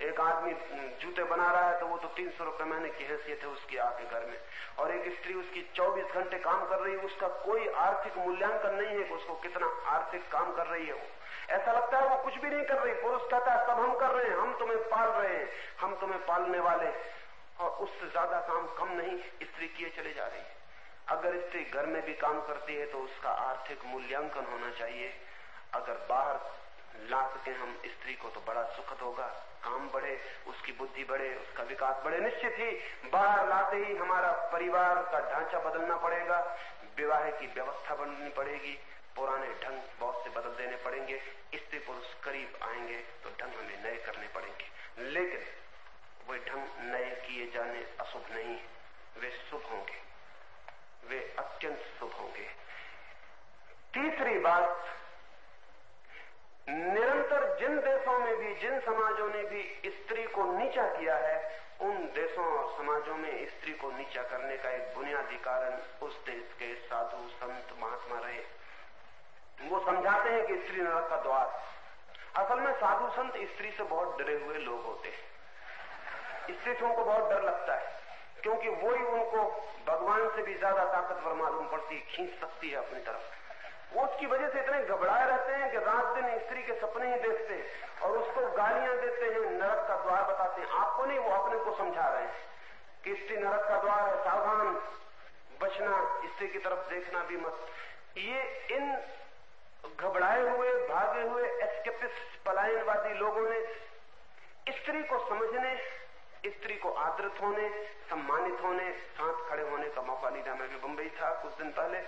एक आदमी जूते बना रहा है तो वो तो तीन सौ रुपए महीने की हैसियत है उसकी आपके घर में। और एक स्त्री उसकी 24 घंटे काम कर रही है, उसका कोई आर्थिक मूल्यांकन नहीं है कि उसको कितना आर्थिक काम कर रही है वो। ऐसा लगता है वो कुछ भी नहीं कर रही। पुरुष कहता है, सब हम कर रहे हैं, हम तुम्हें पाल रहे हैं, हम तुम्हें पालने वाले और उससे ज़्यादा काम कम नहीं स्त्री किए चले जा रही। है अगर स्त्री घर में भी काम करती है तो उसका आर्थिक मूल्यांकन होना चाहिए। अगर बाहर ला सके हम स्त्री को तो बड़ा सुखद होगा। काम बढ़े, उसकी बुद्धि बढ़े, उसका विकास बढ़े। निश्चित ही बाहर लाते ही हमारा परिवार का ढांचा बदलना पड़ेगा। विवाह की व्यवस्था बननी पड़ेगी। पुराने ढंग बहुत से बदल देने पड़ेंगे। स्त्री पुरुष करीब आएँगे तो ढंग हमें नए करने पड़ेंगे। लेकिन वे ढंग नए किए जाने अशुभ नहीं, वे शुभ होंगे। वे अत्यंत शुभ होंगे। तीसरी बात, निरंतर जिन देशों में भी, जिन समाजों ने भी स्त्री को नीचा किया है, उन देशों और समाजों में स्त्री को नीचा करने का एक बुनियादी कारण उस देश के साधु संत महात्मा रहे। वो समझाते हैं कि स्त्री नरक का द्वार। असल में साधु संत स्त्री से बहुत डरे हुए लोग होते हैं। स्त्री से उनको बहुत डर लगता है, क्योंकि वो ही उनको भगवान से भी ज़्यादा ताकतवर मालूम पड़ती है, खींच सकती है अपनी तरफ़। वो उसकी वजह से इतने घबराए रहते हैं कि रात दिन स्त्री के सपने ही देखते हैं और उसको गालियाँ देते हैं, नरक का द्वार बताते हैं। आपको नहीं, वो अपने को समझा रहे हैं कि स्त्री नरक का द्वार है, सावधान। बचना, स्त्री की तरफ़ देखना भी मत। ये इन घबराए हुए, भागे हुए एस्केपिस्ट पलायनवादी लोगों ने स्त्री को समझने स्त्री को आदृत होने, सम्मानित होने, साथ खड़े होने का मौका लिया मैं भी बंबई था कुछ दिन पहले।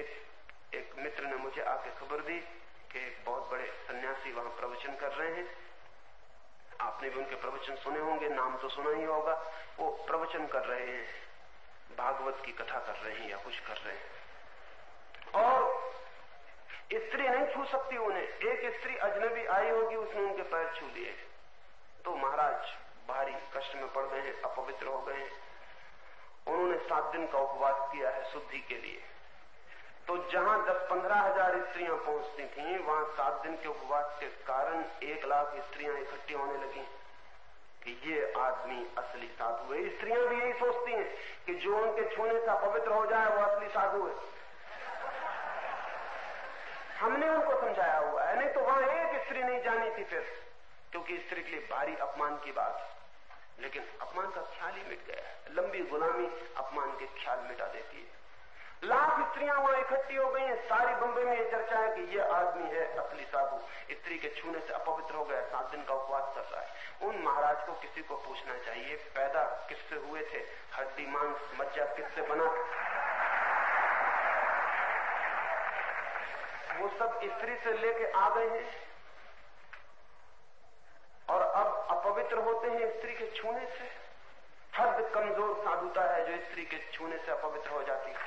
एक एक मित्र ने मुझे आके खबर दी कि एक बहुत बड़े सन्यासी वहाँ प्रवचन कर रहे हैं। आपने भी उनके प्रवचन सुने होंगे, नाम तो सुना ही होगा। वो प्रवचन कर रहे हैं, भागवत की कथा कर रहे हैं या कुछ कर रहे हैं। और स्त्री नहीं छू सकती उन्हें। एक स्त्री अजनबी आई होगी, उसने उनके पैर छू लिए। तो महाराज भारी कष्ट में पड़ गए हैं अपवित्र हो गए। हैं उन्होंने सात दिन का उपवास किया है शुद्धि के लिए। तो जहाँ दस पंद्रह हज़ार स्त्रियाँ पहुँचती थी, वहाँ सात दिन के उपवास के कारण एक लाख स्त्रियाँ इकट्ठी होने लगी कि ये आदमी असली साधु है। स्त्रियाँ भी यही सोचती हैं कि जो उनके छूने से पवित्र हो जाए, वो असली साधु है। हमने उनको समझाया हुआ है, नहीं तो वहाँ एक स्त्री नहीं जानी थी फिर। क्योंकि स्त्री के लिए भारी अपमान की बात। है लेकिन अपमान का ख्याल ही मिट गया है। लंबी गुलामी अपमान के ख्याल मिटा देती है। लाख स्त्रियाँ वहाँ इकट्ठी हो गई हैं। सारी बम्बई में ये चर्चा है कि ये आदमी है असली साधु। स्त्री के छूने से अपवित्र हो गया। सात दिन का उपवास कर रहा है। उन महाराज को किसी को पूछना चाहिए, पैदा किससे हुए थे? हड्डी, मांस, मज्जा किससे बना? वो सब स्त्री से लेके आ गए हैं और अब अपवित्र होते हैं स्त्री के छूने से। हद कमज़ोर साधुता है जो स्त्री के छूने से अपवित्र हो जाती है।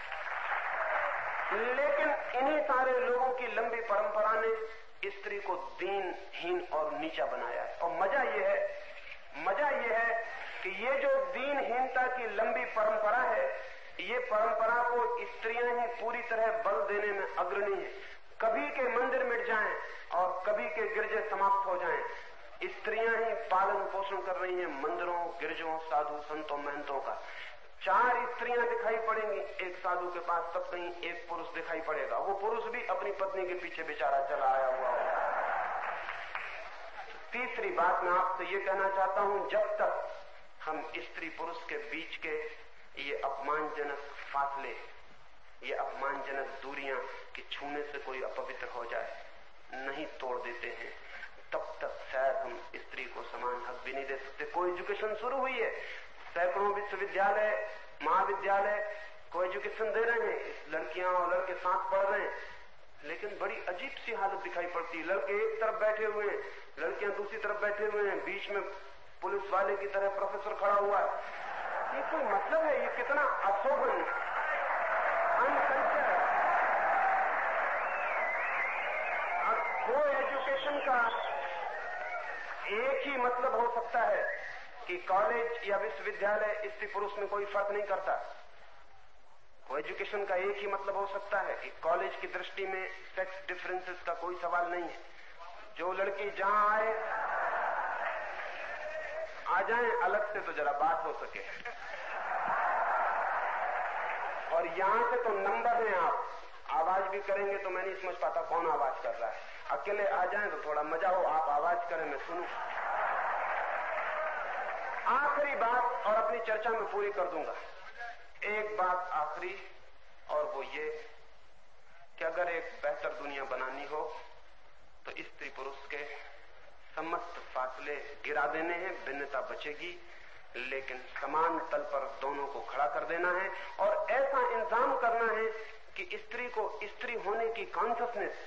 लेकिन इन्हीं सारे लोगों की लंबी परंपरा ने स्त्री को दीन हीन और नीचा बनाया है। और मज़ा यह है, मज़ा यह है कि ये जो दीनहीनता की लंबी परंपरा है, ये परंपरा को स्त्रियाँ ही पूरी तरह बल देने में अग्रणी है। कभी के मंदिर मिट जाएँ और कभी के गिरजे समाप्त हो जाएँ। स्त्रियाँ ही पालन पोषण कर रही हैं मंदिरों, गिरजों, साधु संतों, महंतों का। चार स्त्रियाँ दिखाई पड़ेंगी एक साधु के पास, तब कहीं एक पुरुष दिखाई पड़ेगा। वो पुरुष भी अपनी पत्नी के पीछे बेचारा चला आया हुआ होगा। तीसरी बात मैं आपसे ये कहना चाहता हूँ, जब तक हम स्त्री पुरुष के बीच के ये अपमानजनक फासले, ये अपमानजनक दूरियाँ कि छूने से कोई अपवित्र हो जाए, नहीं तोड़ देते हैं। तब तक शायद हम स्त्री को समान हक भी नहीं दे सकते। को एजुकेशन शुरू हुई है, सैकड़ों विश्वविद्यालय, महाविद्यालय को एजुकेशन दे रहे हैं, लड़कियाँ और लड़के साथ पढ़ रहे हैं, लेकिन बड़ी अजीब सी हालत दिखाई पड़ती है। लड़के एक तरफ़ बैठे हुए हैं, लड़कियाँ दूसरी तरफ़ बैठे हुए हैं, बीच में पुलिस वाले की तरह प्रोफेसर खड़ा हुआ है। ये कोई मतलब है? ये कितना अशोभन अनकल्चर को एजुकेशन का एक ही मतलब हो सकता है कि कॉलेज या विश्वविद्यालय स्त्री पुरुष में कोई फ़र्क नहीं करता। को एजुकेशन का एक ही मतलब हो सकता है कि कॉलेज की दृष्टि में सेक्स डिफरेंसेस का कोई सवाल नहीं है। जो लड़की जहाँ आए, आ जाए, अलग से तो जरा बात हो सके। और यहाँ से तो नंबर हैं आप। आवाज़ भी करेंगे तो मैं नहीं समझ पाता कौन आवाज़ कर रहा है। अकेले आ जाएँ तो थोड़ा मज़ा हो, आप आवाज़ करें, मैं सुनू। आखिरी बात और अपनी चर्चा में पूरी कर दूँगा। एक बात आखिरी और वो ये कि अगर एक बेहतर दुनिया बनानी हो तो स्त्री पुरुष के समस्त फासले गिरा देने हैं, भिन्नता बचेगी, लेकिन समान तल पर दोनों को खड़ा कर देना है। और ऐसा इंतज़ाम करना है कि स्त्री को स्त्री होने की कॉन्सियसनेस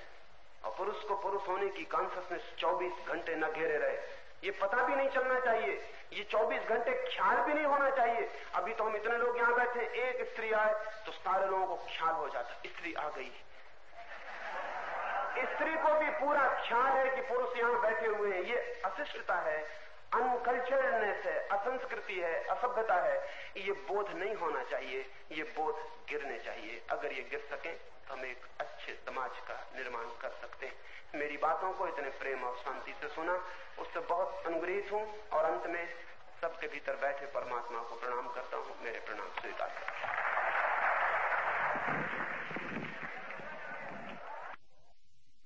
और पुरुष को पुरुष होने की कॉन्सियसनेस 24 घंटे न घेरे रहे। ये पता भी नहीं चलना चाहिए। ये 24 घंटे ख्याल भी नहीं होना चाहिए। अभी तो हम इतने लोग यहाँ बैठे, एक स्त्री आए तो सारे लोगों को ख्याल हो जाता। स्त्री आ गई। स्त्री को भी पूरा ख्याल है कि पुरुष यहाँ बैठे हुए हैं। ये अशिष्टता है अनकल्चरनेस है, असंस्कृति है, असभ्यता है। ये बोध नहीं होना चाहिए, ये बोध गिरने चाहिए। अगर ये गिर सके हम एक अच्छे समाज का निर्माण कर सकते हैं। मेरी बातों को इतने प्रेम और शांति से सुना, उससे बहुत अनुग्रहित हूँ और अंत में सबके भीतर बैठे परमात्मा को प्रणाम करता हूँ। मेरे प्रणाम स्वीकार करता हूँ